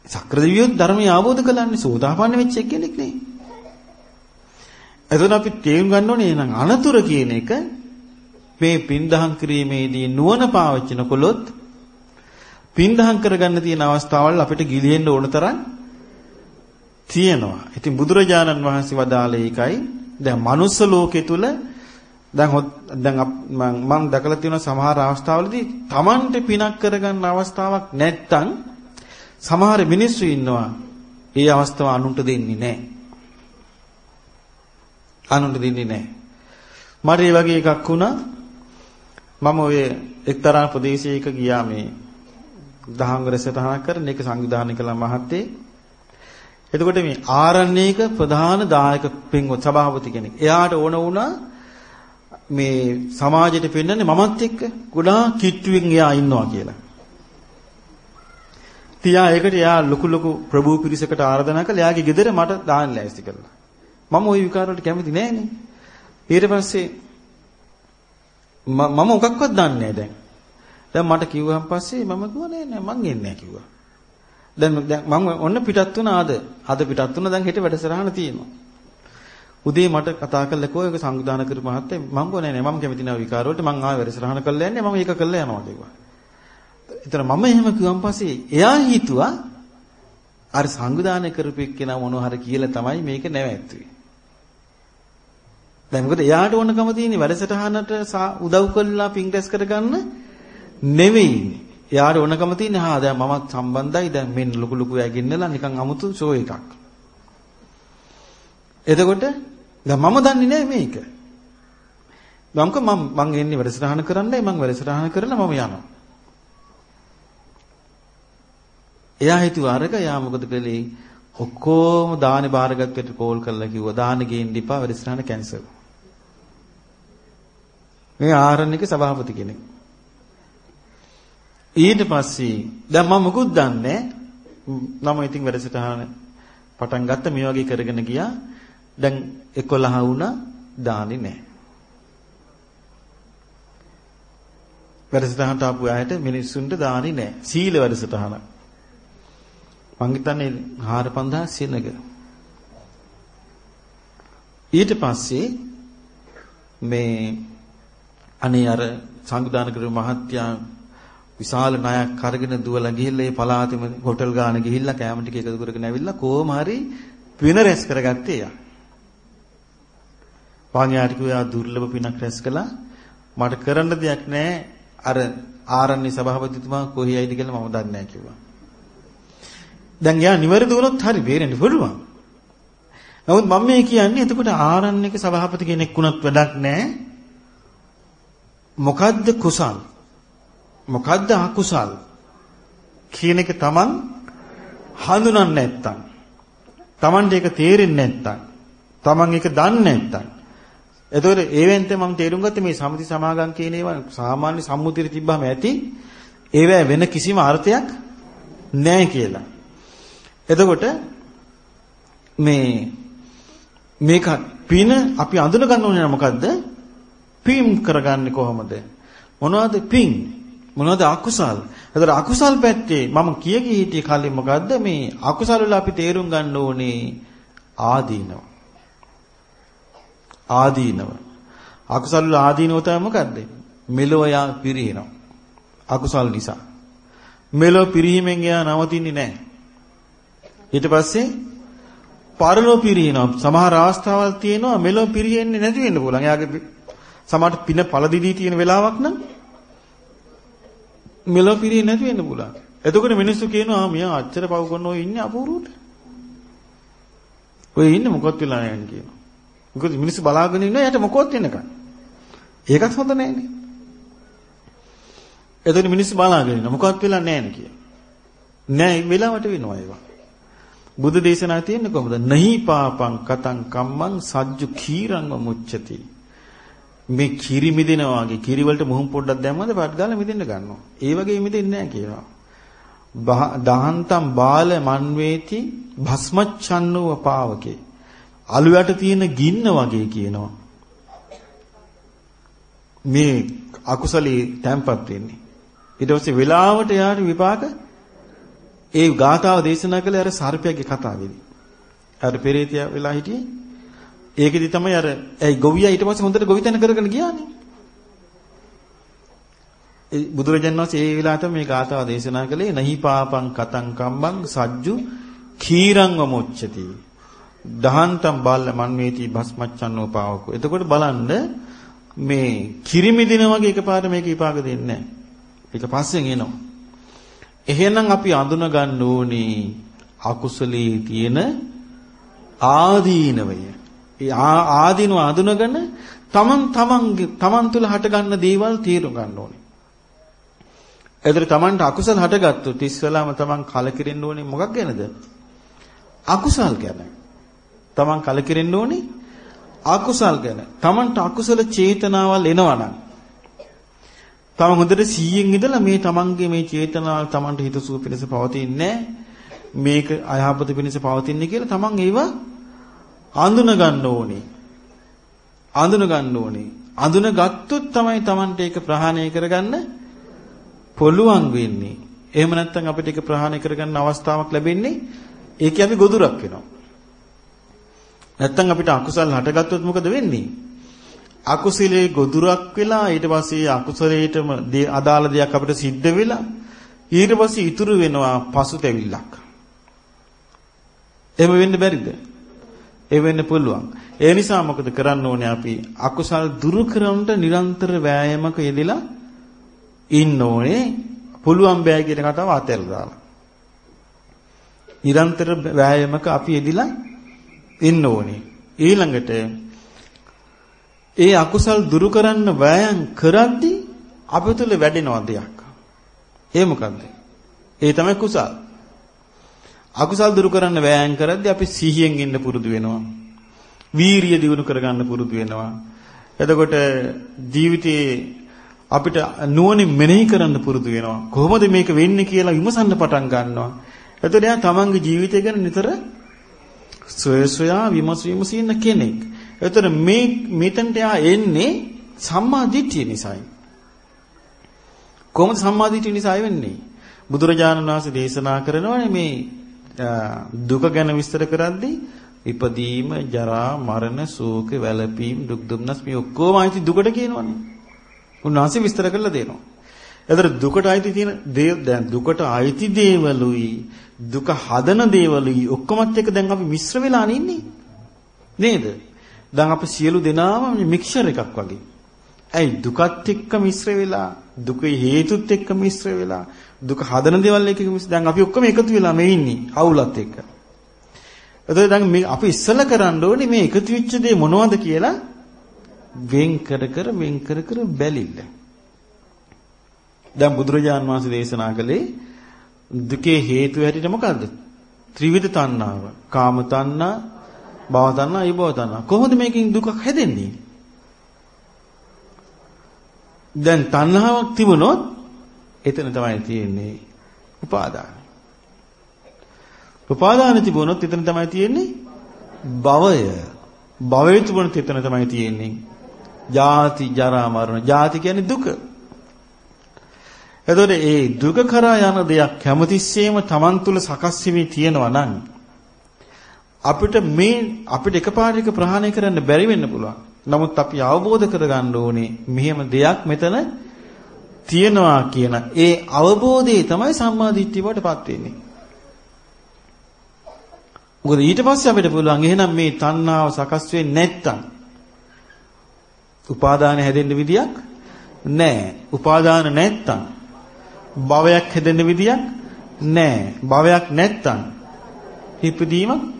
සක්‍ර දෙවියෝ ධර්මය අවබෝධ කළාන්නේ සෝදාපන්න වෙච්ච කෙනෙක් නේ. එතන අපි තේරුම් ගන්න ඕනේ නම් අනතුරු කියන එක මේ පින්දහම් කිරීමේදී නුවණ පාවිච්චි නොකළොත් පින්දහම් කරගන්න තියෙන අවස්ථාවල් අපිට ගිලිහෙන්න ඕන තරම් තියෙනවා. ඉතින් බුදුරජාණන් වහන්සේ වදාළේ ඒකයි. දැන් manuss ලෝකේ තුල දැන් දැන් මම දැකලා තියෙන සමහර අවස්ථාවලදී Tamante පිනක් කරගන්න අවස්ථාවක් නැත්තම් සමහර මිනිස්සු ඉන්නවා. ඒ අවස්ථාව අනුන්ට දෙන්නේ නැහැ. අනුන්ට දෙන්නේ නැහැ. මට ඒ වගේ එකක් වුණා. මම ඔය එක්තරා ප්‍රදේශයක ගියා මේ දහම් වැඩසටහනක් කරන එක සංවිධානය කළ මහත්තයෙක්. එතකොට මේ ආරණ්‍යයක ප්‍රධාන දායක පින්වත් සභාපති කෙනෙක්. එයාට ඕන වුණා මේ සමාජයට පෙන්වන්නේ මමත් එක්ක ගොඩාක් කිට්ටුවෙන් එයා ඉන්නවා කියලා. තියා ඒකට එයා ලොකු ලොකු ප්‍රභූ පිරිසකට ආරාධනා කළා. එයාගේ ගෙදර මට දාන්න ලෑස්ති කළා. මම ওই විකාර වලට කැමති නෑනේ. ඊට පස්සේ මම මොකක්වත් දන්නේ නෑ දැන්. දැන් මට කිව්වන් පස්සේ මම කිව්වා නෑ නෑ මං එන්නේ නෑ කිව්වා. දැන් දැන් මම ඔන්න පිටත් වුණා අද. අද පිටත් වුණා දැන් හෙට වැඩසටහන තියෙනවා. උදේ මට කතා කරලා කෝ ඒක සංවිධානය කරපු මහත්තයා මම ගෝ නෑ නෑ මම කැමති නෑ විකාර වලට මං ආයෙ වැඩසටහන කරලා යන්නේ මම ඒක කරලා යනවා කිව්වා. එතන මම එහෙම කිව්වන් පස්සේ එයා හිතුවා අර සංවිධානය කරපු එක්කෙනා මොනවා හරි කියලා තමයි මේක නැවැත්තුවේ. දැන් මොකද එයාට ඕනකම තියෙන්නේ වැඩසටහනට උදව් කරලා පින් රැස් කරගන්න නෙවෙයි. එයාට ඕනකම තියෙන්නේ හා දැන් මමත් සම්බන්ධයි දැන් මෙන්න ලොකු ලොකු ඇගින්නලා නිකන් අමුතු ෂෝ එකක්. එතකොට දැන් මම දන්නේ නැහැ මේක. මම මම මං එන්නේ වැඩසටහන කරන්නයි මං වැඩසටහන කරලා මම යනවා. එයා හිතුවා අරක එයා මොකද කළේ? ඔක්කොම දානේ බාරගත්තට කෝල් කරලා කිව්වා දානේ ගේන්න ඉපා වැඩසටහන කැන්සල්. මේ ආරණ්‍යක සභාපති කෙනෙක්. ඊට පස්සේ දැන් මම මොකුත් දන්නේ නම ඉතින් වැඩසටහන පටන් ගත්ත මේ වගේ කරගෙන ගියා. දැන් 11 වුණා දාන්නේ නැහැ. වැඩසටහනට ආපු අයට මිනිස්සුන්ට දාන්නේ නැහැ. සීල වැඩසටහන. මං හිතන්නේ 4500 සෙනග. ඊට පස්සේ මේ අනේ අර සංවිධානය කරපු මහත්තයා විශාල ණයක් අරගෙන දුවලා ගිහිල්ලා ඒ පළාතෙම හොටල් ගාන ගිහිල්ලා කෑම ටික එකතු කරගෙන ඇවිල්ලා කොහොම හරි පින රැස් කරගත්තේ යා. පාණ්‍යාට කිව්වා දුර්ලභ පිනක් රැස් කළා. මට කරන්න දෙයක් නැහැ. අර ආරණ්‍ය සභාපතිතුමා කොහේයිද කියලා මම දන්නේ නැහැ කිව්වා. දැන් යා නිවැරදි වුණොත් හරි බේරෙන්න පුළුවන්. නමුත් මම මේ කියන්නේ එතකොට ආරණ්‍යක සභාපති කෙනෙක් වුණත් වැඩක් නැහැ. මොකද්ද කුසල්? මොකද්ද අකුසල්? කියන එක Taman හඳුනන්නේ නැත්තම්. Tamanට ඒක තේරෙන්නේ නැත්තම්. Taman ඒක දන්නේ නැත්තම්. එතකොට ඒවෙන්ට මම තේරුම් ගත්තේ මේ සමිති සමාගම් කියන ඒවා සාමාන්‍ය සම්මුතියට තිබ්බම ඇති ඒවැ වෙන කිසිම අර්ථයක් නැහැ කියලා. එතකොට මේ මේක පින අපි අඳුන ගන්න ඕනේ මොකද්ද? පින් කරගන්නේ කොහොමද? මොනවද පින්? මොනවද අකුසල්? එතකොට අකුසල් පැත්තේ මම කිය කී හිටිය කලින් මොකද්ද මේ අකුසල වල අපි තේරුම් ගන්න ඕනේ ආදීනව. ආදීනව. අකුසල වල ආදීනව තමයි මොකද්ද? මෙලොව යා පිරිනව. අකුසල් නිසා. මෙලොව පිරීමෙන් එයා නවතින්නේ නැහැ. ඊට පස්සේ පරලෝ පිරිනව. සමහර අවස්ථාවල් තියෙනවා මෙලොව පිරෙන්නේ නැති වෙන්න පුළුවන්. එයාගේ සමහරට පින පළදිදී තියෙන වෙලාවක් නම් මෙලොව පිරෙන්නේ නැති වෙන්න පුළුවන්. එතකොට මිනිස්සු කියනවා මියා අච්චර පව් කරන ඔය ඉන්නේ අපූර්වට. ඔය ඉන්නේ මොකක්ද වෙලා නැහැ කියනවා. මොකද මිනිස්සු බලාගෙන ඉන්නවා යට මොකක්ද වෙනකන්. ඒකත් හොඳ නැහැනේ. එතකොට මිනිස්සු බලාගෙන ඉන්නවා මොකක්ද වෙලා නැහැ කියනවා. නෑ වෙලාවට වෙනවා ඒවා. බුදු දේශනා තියෙන්නේ කොහොමද? නහි පාපං කතං කම්මං සජ්ජු කීරංව මුච්චති. මේ කිරි මිදෙනවා වගේ කිරි වලට මුහුන් පොඩ්ඩක් දැම්මද පාට ගාලා මිදෙන්න ගන්නවා. ඒ වගේ මිදෙන්නේ නැහැ කියනවා. දහන්තම් බාල මන්වේති භස්මච්ඡන්නව පාවකේ. අලු යට තියෙන ගින්න වගේ කියනවා. මේ අකුසලී තැම්පත් වෙන්නේ. ඊට පස්සේ වෙලාවට යාට විපාක ඒ ගාථාව දේශනා කළේ අර සර්පයාගේ කතාවේදී. අර පෙරේතයා වෙලා හිටියේ ඒකෙදි තමයි අර ඇයි ගොවියා ඊට පස්සේ හොඳට ගොවිතැන කරගෙන ගියානේ. ඒ බුදුරජාණන් වහන්සේ ඒ වෙලාවට මේ ගාථාව දේශනා කළේ නහි පාපං කතං කම්බං සජ්ජු කීරංව මොච්චති. දහන්තම් බාල මන්වේති භස්මච්ඡන්නෝ පාවකෝ. එතකොට බලන්න මේ කිරිමිදින වගේ එකපාරට මේක විපාක දෙන්නේ නැහැ. ඒක පස්සෙන් එනවා. එහෙනම් අපි අඳුන ගන්න ඕනේ අකුසලයේ තියෙන ආදීනවය. ඒ ආදීනව අඳුනගෙන තමන් තමන්ගේ තමන් තුළ හටගන්න දේවල් තේරුම් ගන්න ඕනේ. එතන තමන්ට අකුසල හටගත්තොත් ඉස්සලාම තමන් කලකිරෙන්න ඕනේ මොකක් ගැනද? අකුසල් ගැන. තමන් කලකිරෙන්න ඕනේ අකුසල් ගැන. තමන්ට අකුසල චේතනාවල් එනවනම් තම හොඳට 100න් ඉඳලා මේ තමන්ගේ මේ චේතනාව තමන්ට හිතසුව පිණිස පවතින්නේ මේක අයහපත පිණිස පවතින්නේ කියලා තමන් ඒව අඳුන ගන්න ඕනේ. අඳුන ගන්න ඕනේ. අඳුන ගත්තොත් තමයි තමන්ට ඒක ප්‍රහාණය කරගන්න පුළුවන් වෙන්නේ. එහෙම නැත්නම් අපිට ඒක ප්‍රහාණය කරගන්න අවස්ථාවක් ලැබෙන්නේ ඒකේ අපි ගොදුරක් වෙනවා. නැත්නම් අපිට අකුසල් හටගත්තොත් මොකද වෙන්නේ? අකුසලයේ ගොදුරක් වෙලා ඊට පස්සේ අකුසලයටම අදාළ දෙයක් අපිට සිද්ධ වෙලා ඊට පස්සේ ඉතුරු වෙනවා පසුතැවිල්ලක්. එහෙම වෙන්න බැරිද? ඒ වෙන්න පුළුවන්. ඒ නිසා මොකද කරන්න ඕනේ අපි අකුසල් දුරු කරන්නට නිරන්තර වෑයමක යෙදලා ඉන්න ඕනේ. පුළුවන් බෑ කියන කතාව අතහැරලා දාලා. නිරන්තර වෑයමක අපි යෙදලා ඉන්න ඕනේ. ඊළඟට ඒ අකුසල් දුරු කරන්න වෑයම් කරද්දී අප තුළ වැඩෙනවා දෙයක්. ඒ මොකද්ද? ඒ තමයි කුසල්. අකුසල් දුරු කරන්න වෑයම් කරද්දී අපි සිහියෙන් ඉන්න පුරුදු වෙනවා. වීරිය දිනු කරගන්න පුරුදු වෙනවා. එතකොට ජීවිතයේ අපිට නුවණින් මෙනෙහි කරන්න පුරුදු වෙනවා. කොහොමද මේක වෙන්නේ කියලා විමසන්න පටන් ගන්නවා. එතකොට එයා තමන්ගේ ජීවිතය ගැන නිතර සොය සොයා විමස විමසින්න කෙනෙක්. එතකොට මේ මෙතනට යා එන්නේ සම්මා දිට්ඨිය නිසායි. කොහොමද සම්මා දිට්ඨිය නිසා වෙන්නේ? බුදුරජාණන් වහන්සේ දේශනා කරනවානේ මේ දුක ගැන විස්තර කරද්දී ඉපදීම, ජරා, මරණ, ශෝක, වැළපීම්, දුක් දුම්නස් මේ ඔක්කොම අයිති දුකට කියනවනේ. උන්වහන්සේ විස්තර කරලා දෙනවා. එතකොට දුකට අයිති තියෙන දැන් දුකට අයිති දේවලුයි දුක හදන දේවලුයි ඔක්කොමත් එක දැන් අපි මිශ්‍ර වෙලා ඉන්නේ. නේද? දැන් අපි සියලු දෙනාම මික්සර් එකක් වගේ. ඇයි දුකත් එක්ක මිශ්‍ර වෙලා දුකේ හේතුත් එක්ක මිශ්‍ර වෙලා දුක හදන දේවල් එක්ක මිශ්‍ර දැන් අපි ඔක්කොම එකතු වෙලා මේ ඉන්නේ අවුලත් එක්ක. එතකොට දැන් මේ අපි ඉස්සල කරන්න ඕනේ මේ එකතු වෙච්ච දේ මොනවද කියලා වෙන් කර කර වෙන් කර කර බැලිල්ල. දැන් බුදුරජාන් වහන්සේ දේශනා කළේ දුකේ හේතු හැටියට මොකද්ද? ත්‍රිවිධ තණ්හාව. කාම තණ්හා, භව තණ්හා, ඊභව තණ්හා. කොහොමද මේකෙන් දුකක් හැදෙන්නේ? දැන් තණ්හාවක් තිබුණොත් එතන තමයි තියෙන්නේ උපාදාන. උපාදාන තිබුණොත් එතන තමයි තියෙන්නේ භවය. භවය තිබුණොත් එතන තමයි තියෙන්නේ ජාති ජරා මරණ. ජාති කියන්නේ දුක. එතකොට ඒ දුක කරා යන දෙයක් හැමතිස්සෙම Taman තුල සකස් වෙමි තියෙනවා නම් අපිට මේ අපිට එකපාරට ප්‍රහාණය කරන්න බැරි වෙන්න පුළුවන්. නමුත් අපි අවබෝධ කරගන්න ඕනේ මෙහෙම දෙයක් මෙතන තියෙනවා කියන ඒ අවබෝධය තමයි සම්මා දිට්ඨිය වටපත් වෙන්නේ. මොකද ඊට පස්සේ අපිට පුළුවන් එහෙනම් මේ තණ්හාව සකස් වෙන්නේ නැත්තම් උපාදාන හැදෙන්න විදියක් නැහැ. උපාදාන නැත්තම් භවයක් හැදෙන්න විදියක් නැහැ. භවයක් නැත්තම් ඉපදීමක්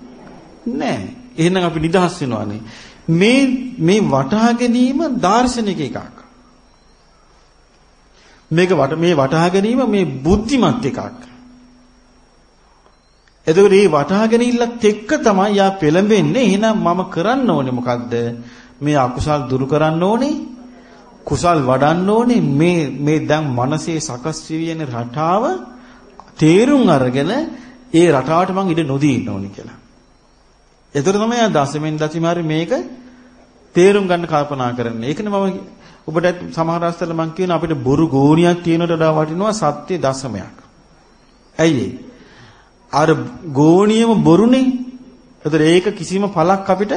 නැහැ. එහෙනම් අපි නිදහස් වෙනවානේ. මේ මේ වටහා ගැනීම දාර්ශනික එකක්. මේක වට මේ වටහා ගැනීම මේ බුද්ධිමත් එකක්. එතකොට මේ වටහා ගැනීමලත් එක්ක තමයි යා පෙළඹෙන්නේ. එහෙනම් මම කරන්න ඕනේ මොකද්ද? මේ අකුසල් දුරු කරන්න ඕනේ. කුසල් වඩන්න ඕනේ. මේ මේ දැන් මනසේ සකස් වෙන රටාව තේරුම් අරගෙන ඒ රටාවට මං ඉඩ නොදී ඉන්න ඕනේ කියලා. එතකොට තමයි ආ දසමෙන් දසිමාරි මේක තේරුම් ගන්න කල්පනා කරන්නේ. ඒකනේ මම ඔබට සමහර අවස්ථවල මම කියන අපිට බොරු ගෝණියක් තියෙනට වඩා වටිනවා සත්‍ය දශමයක්. ඇයි අර ගෝණියම බොරුනේ. ඒතර ඒක කිසිම පළක් අපිට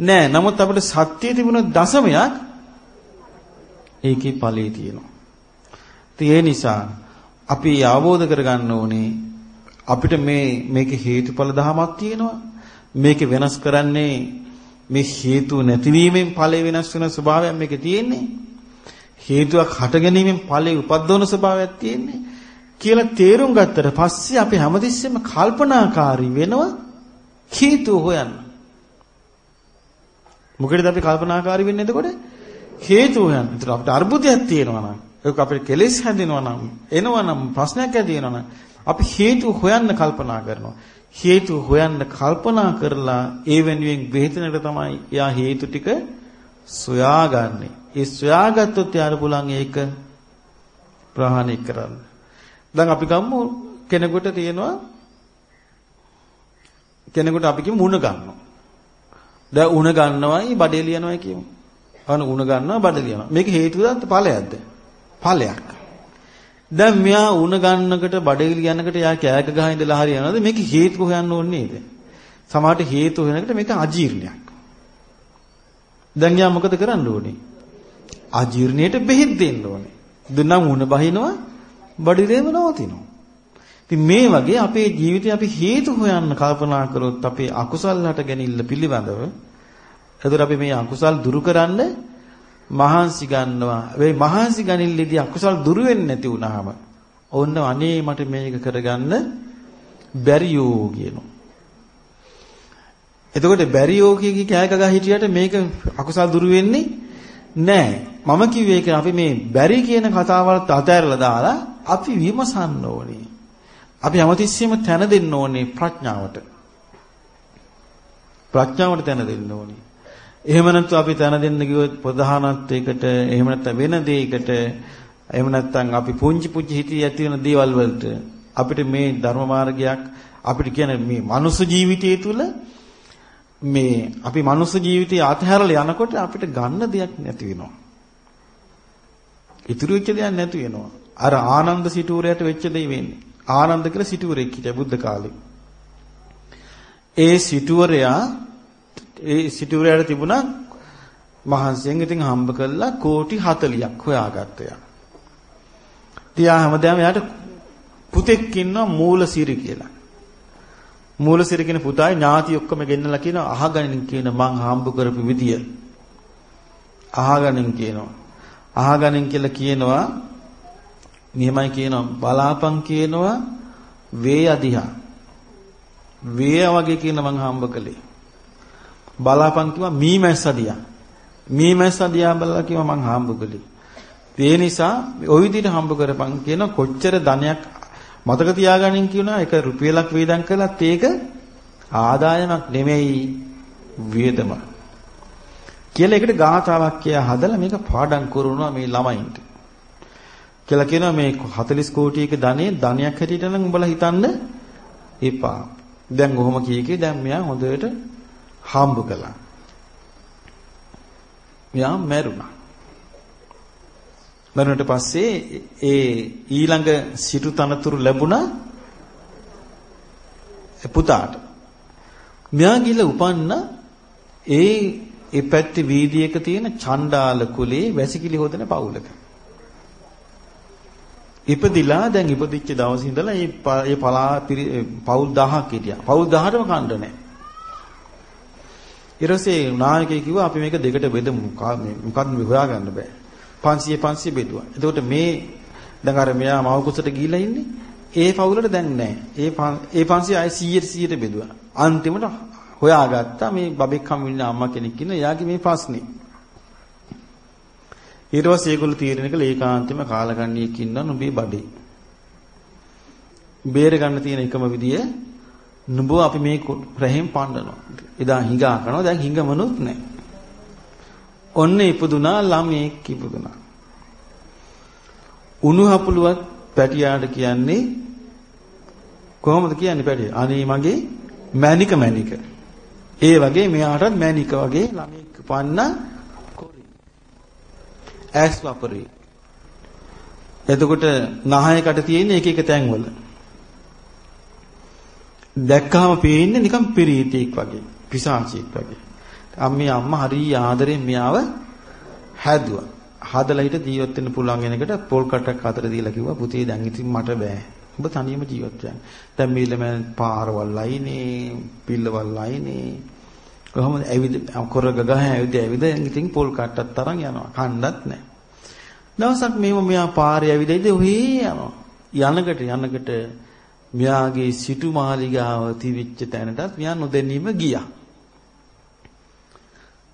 නෑ. නමුත් අපිට සත්‍ය තිබුණ දශමයක් ඒකේ ඵලයේ තියෙනවා. ඒ නිසා අපි අවබෝධ කරගන්න ඕනේ අපිට මේ මේකේ හේතුඵල ධමයක් තියෙනවා. මේක වෙනස් කරන්නේ මේ හේතු නැතිවීමෙන් ඵලය වෙනස් වෙන ස්වභාවයක් මේකේ තියෙන්නේ. හේතුවක් හට ගැනීමෙන් ඵලය උපද්දවන ස්වභාවයක් තියෙන්නේ. කියලා තේරුම් ගත්තට පස්සේ අපි හැමතිස්සෙම කල්පනාකාරී වෙනවා හේතු හොයන්න. මොකටද අපි කල්පනාකාරී වෙන්නේ එතකොට? හේතු හොයන්න. ඒතර අපිට අර්බුදයක් තියෙනවා නම්, ඒක අපිට කෙලෙස් හැදෙනවා නම්, එනවා නම් ප්‍රශ්නයක් ඇති වෙනවා නම් අපි හේතු හොයන්න කල්පනා කරනවා. හේතු හොයන්න කල්පනා කරලා ඒ වෙනුවෙන් බෙහෙතනට තමයි යා හේතු ටික සොයාගන්නේ. ඒ සොයාගත්තොත් යාර පුළුවන් ඒක ප්‍රහාණය කරන්න. දැන් අපි ගමු කෙනෙකුට තියෙනවා කෙනෙකුට අපි කියමු උණ ගන්නවා. දැන් උණ ගන්නවයි බඩේ ලියනවයි කියමු. අන උණ ගන්නවා බඩ ලියනවා. මේක හේතුවක්ද ඵලයක්ද? ඵලයක්. දැන් මෙයා උණ ගන්නකට බඩේ ලියනකට යා කෑක ගහ ඉඳලා හරියනවද? මේක හේතු හොයන්න ඕනේ නේද? සමහරට හේතු වෙනකට මේක අජීර්ණයක්. දැන් යා මොකද කරන්න ඕනේ? අජීර්ණයට බෙහෙත් දෙන්න ඕනේ. දුන්නම් උණ බහිනවා බඩිරේම නවතිනවා. ඉතින් මේ වගේ අපේ ජීවිතේ අපි හේතු හොයන්න කල්පනා කරොත් අපේ අකුසල් හට ගැනීම පිළිබඳව එතකොට අපි මේ අකුසල් දුරු කරන්න මහන්සි ගන්නවා. මේ මහන්සි ගනිල්ලේදී අකුසල් දුරු වෙන්නේ නැති වුනහම ඕන්න අනේ මට මේක කරගන්න බැරියෝ කියනවා. එතකොට බැරියෝ කිය කෑක ගහ හිටියට මේක අකුසල් දුරු වෙන්නේ නැහැ. මම කිව්වේ ඒක අපි මේ බැරි කියන කතාවලත් අතහැරලා දාලා අපි විමසන්න ඕනේ. අපි හැමතිස්සෙම තැන දෙන්න ඕනේ ප්‍රඥාවට. ප්‍රඥාවට තැන දෙන්න ඕනේ. එහෙම නැත්නම් අපි තැන දෙන්න ගියොත් ප්‍රධානත්වයකට එහෙම නැත්නම් වෙන දෙයකට එහෙම නැත්නම් අපි පුංචි පුංචි හිතේ ඇති වෙන දේවල් වලට අපිට මේ ධර්ම මාර්ගයක් අපිට කියන්නේ මේ මනුස්ස ජීවිතය තුළ මේ අපි මනුස්ස ජීවිතය අතහැරලා යනකොට අපිට ගන්න දෙයක් නැති වෙනවා. ඉතුරු වෙච්ච දෙයක් නැති වෙනවා. අර ආනන්ද සිටුවරයට වෙච්ච දෙය වෙන්නේ. ආනන්ද කියලා සිටුවරෙක් හිටියා බුද්ධ කාලේ. ඒ සිටුවරයා ඒ සිටුවරයට තිබුණා මහන්සියෙන් ඉතින් හම්බ කළා කෝටි 40ක් හොයාගත්තා. තියා හැමදාම යාට පුතෙක් ඉන්නවා මූලසිරි කියලා. මූලසිරි කියන පුතායි ඥාති ඔක්කොම ගෙන්නලා කියනවා අහගනින් කියන මං හම්බ කරපු විදිය. අහගනින් කියනවා. අහගනින් කියලා කියනවා නියමයි කියනවා බලාපන් කියනවා වේ අධිහා. වේ වගේ කියන මං හම්බ කළේ. බලාපන් කිව්වා මීමැස්ස දිහා. මීමැස්ස දිහා බලලා කිව්වා මං හම්බ කළේ. ඒ නිසා ওই විදිහට හම්බ කරපන් කියන කොච්චර ධනයක් මතක තියාගනින් කියනවා ඒක රුපියලක් වේදම් කළත් ඒක ආදායමක් නෙමෙයි වියදම. කියලා ඒකට ගාථාවක් කියා හදලා මේක පාඩම් කරනවා මේ ළමයින්ට. කියලා කියනවා මේ 40 කෝටියක ධනෙ ධනයක් හැටියට නම් උඹලා හිතන්න එපා. දැන් කොහොම කීකේ දැන් මෙයා හොඳට හම්බ කළා. මෙයා මැරුණා. මරුණට පස්සේ ඒ ඊළඟ සිටු තනතුරු ලැබුණා පුතාට. මෙයා ගිහලා උපන්න ඒ ඒ පැත්තේ වීදියේක තියෙන චණ්ඩාල කුලේ වැසිකිලි හොදන පවුලක. ඉපදිලා දැන් ඉපදිච්ච දවසේ ඉඳලා මේ මේ පලා පවුල් 1000ක් හිටියා. පවුල් 1000ටම කණ්ඩ නැහැ. ඊටසේ නායකයෙක් කිව්වා අපි මේක දෙකට බෙදමු. මොකක්ද මේ හොයාගන්න බෑ. 500 500 බෙදුවා. එතකොට මේ දැන් අර මෙයා මව කුසට ගිහිලා ඉන්නේ. ඒ පවුලට දැන් නැහැ. ඒ ඒ 500 අය 100ට 100ට බෙදුවා. අන්තිමට හොයාගත්තා මේ බබෙක් හම් වෙන්න අම්මා කෙනෙක් ඉන්න. එයාගේ මේ ප්‍රශ්නේ. ඊට පස්සේ ඒගොල්ලෝ තීරණය කළා ඒකාන්තෙම කාලකන්ණියෙක් ඉන්නවා නුඹේ බඩේ. බේර ගන්න තියෙන එකම විදිය නුඹ අපි මේ රැහෙන් පන්නනවා. එදා හිඟා කරනවා දැන් හිඟමනොත් නැහැ. ඔන්න ඉපදුනා ළමයෙක් ඉපදුනා. උණු හපුලුවක් පැටියාට කියන්නේ කොහොමද කියන්නේ පැටිය? අනේ මගේ මැනික මැනික. ඒ වගේ මෙයාටත් මැනික වගේ ළමෙක් පන්න කොරි. ඇස් වපරි. එතකොට නහයකට තියෙන එක එක තැන්වල. දැක්කහම පේන්නේ නිකන් පිරීතියක් වගේ, පිසාචියෙක් වගේ. අම්මේ අම්මා හරි ආදරෙන් මෙයාව හැදුවා. හදලා හිට ජීවත් වෙන්න පුළුවන් වෙනකට පොල් කටක් අතර දීලා කිව්වා පුතේ දැන් ඉතින් මට බෑ. ඔබ තනියම ජීවත් වෙන්න. දැන් මේ ළමයන් පාරවල් අයිනේ, පිල්ලවල් අයිනේ. කොහොමද ඇවිද කොරග ගහ ඇවිද ඇවිද ඉතින් පොල් කට්ටක් තරම් යනවා. කණ්ඩත් නැහැ. දවසක් මේව මෙයා පාරේ ඇවිදයිද ඔහේ යනවා. යනකට යනකට මෙයාගේ සිටු මාලිගාව තිවිච්ච තැනටත් මෙයා නොදැනීම ගියා.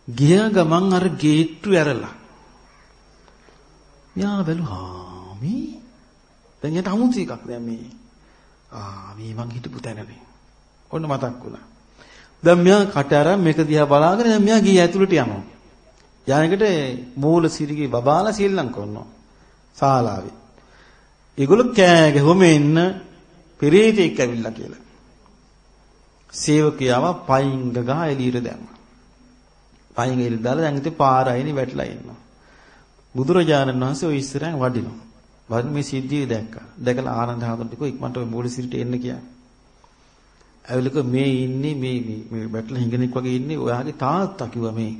ගිය ගමන් අර ගේට්ටු ඇරලා. යා බැලුවා මේ දැන් යට අමුතු එකක් දැන් මේ. ආ මේ මං හිටපු තැනනේ. ඔන්න මතක් වුණා. දැන් මෙයා කට අරන් මේක දිහා බලාගෙන දැන් මෙයා ගියේ ඇතුළට යනවා. යනකොට මූල සිරිගේ බබාලා සීල්ලම් කරනවා. ශාලාවේ. ඒගොල්ලෝ කෑ ගැහුවම එන්න පෙරේතෙක් ඇවිල්ලා කියලා. සේවකයාව පයින් ගගා එළියට දැම්මා. පයින් එළියට දාලා දැන් ඉතින් පාර අයිනේ වැටලා ඉන්නවා. බුදුරජාණන් වහන්සේ ওই ඉස්සරහින් වඩිනවා. වඩින මේ සිද්ධිය දැක්කා. දැකලා ආනන්ද හාමුදුරුවෝ කිව්වා ඉක්මනට ওই මූල සිරිට එන්න කියලා. ඇවිල්ලා මේ ඉන්නේ මේ මේ වැටලා හිඟෙනෙක් වගේ ඉන්නේ ඔයාගේ තාත්තා කිව්වා මේ.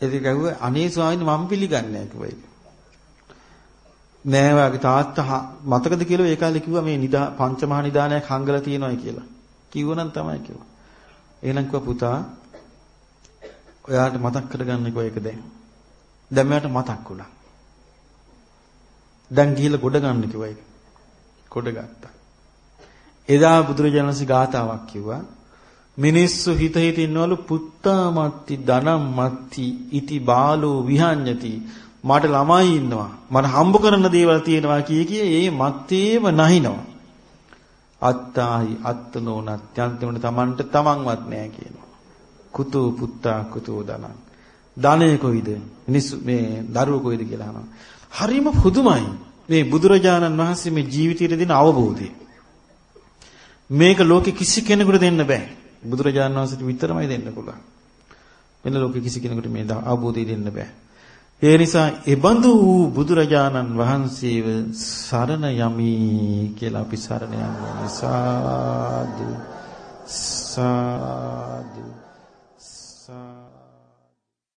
ඒක කිව්වා අනේ ස්වාමීනි මම පිළිගන්නේ නැහැ කිව්වා ඒක. නෑ වාගේ තාත්තා මතකද කියලා ඒ කාලේ කිව්වා මේ නිදා පංචමහා නිදානයක් හංගලා තියෙනවායි කියලා. කිව්වනම් තමයි කිව්වා. එහෙනම් කිව්වා පුතා ඔයාට මතක් කරගන්නකෝ ඒක දැන්. දැන් මට මතක් වුණා. දැන් ගිහිල්ලා ගොඩ ගන්න කිව්වා ඒක. ගොඩ ගත්තා. එදා බුදුරජාණන්සේ ගාතාවක් කිව්වා මිනිස්සු හිත හිත ඉන්නවලු පුත්තාමත්ති ධනම්මත්ති ඉති බාලෝ විහඤ්ඤති මට ළමයි ඉන්නවා. මට හම්බ කරන දේවල් තියෙනවා කිය කිය ඒ මත්තේම නැහිනවා. අත්තාහි අත්තනෝනත් යන්තිමට Tamanට තමන්වත් නැහැ කියනවා. කුතෝ පුත්තා කුතෝ ධනං. ධනෙ කොයිද? මිනිස්සු මේ දරුවෝ කොයිද කියලා අහනවා. හරිම පුදුමයි. මේ බුදුරජාණන් වහන්සේ මේ ජීවිතයට දෙන අවබෝධය. මේක ලෝකෙ කිසි කෙනෙකුට දෙන්න බෑ. බුදුරජාණන් වහන්සේට විතරමයි දෙන්න පුළුවන්. වෙන ලෝකෙ කිසි කෙනෙකුට මේ අවබෝධය දෙන්න බෑ. ඒ නිසා එබඳු වූ බුදුරජාණන් වහන්සේව සරණ යමි කියලා අපි සරණ යනවා සාදු සාදු. සාදු.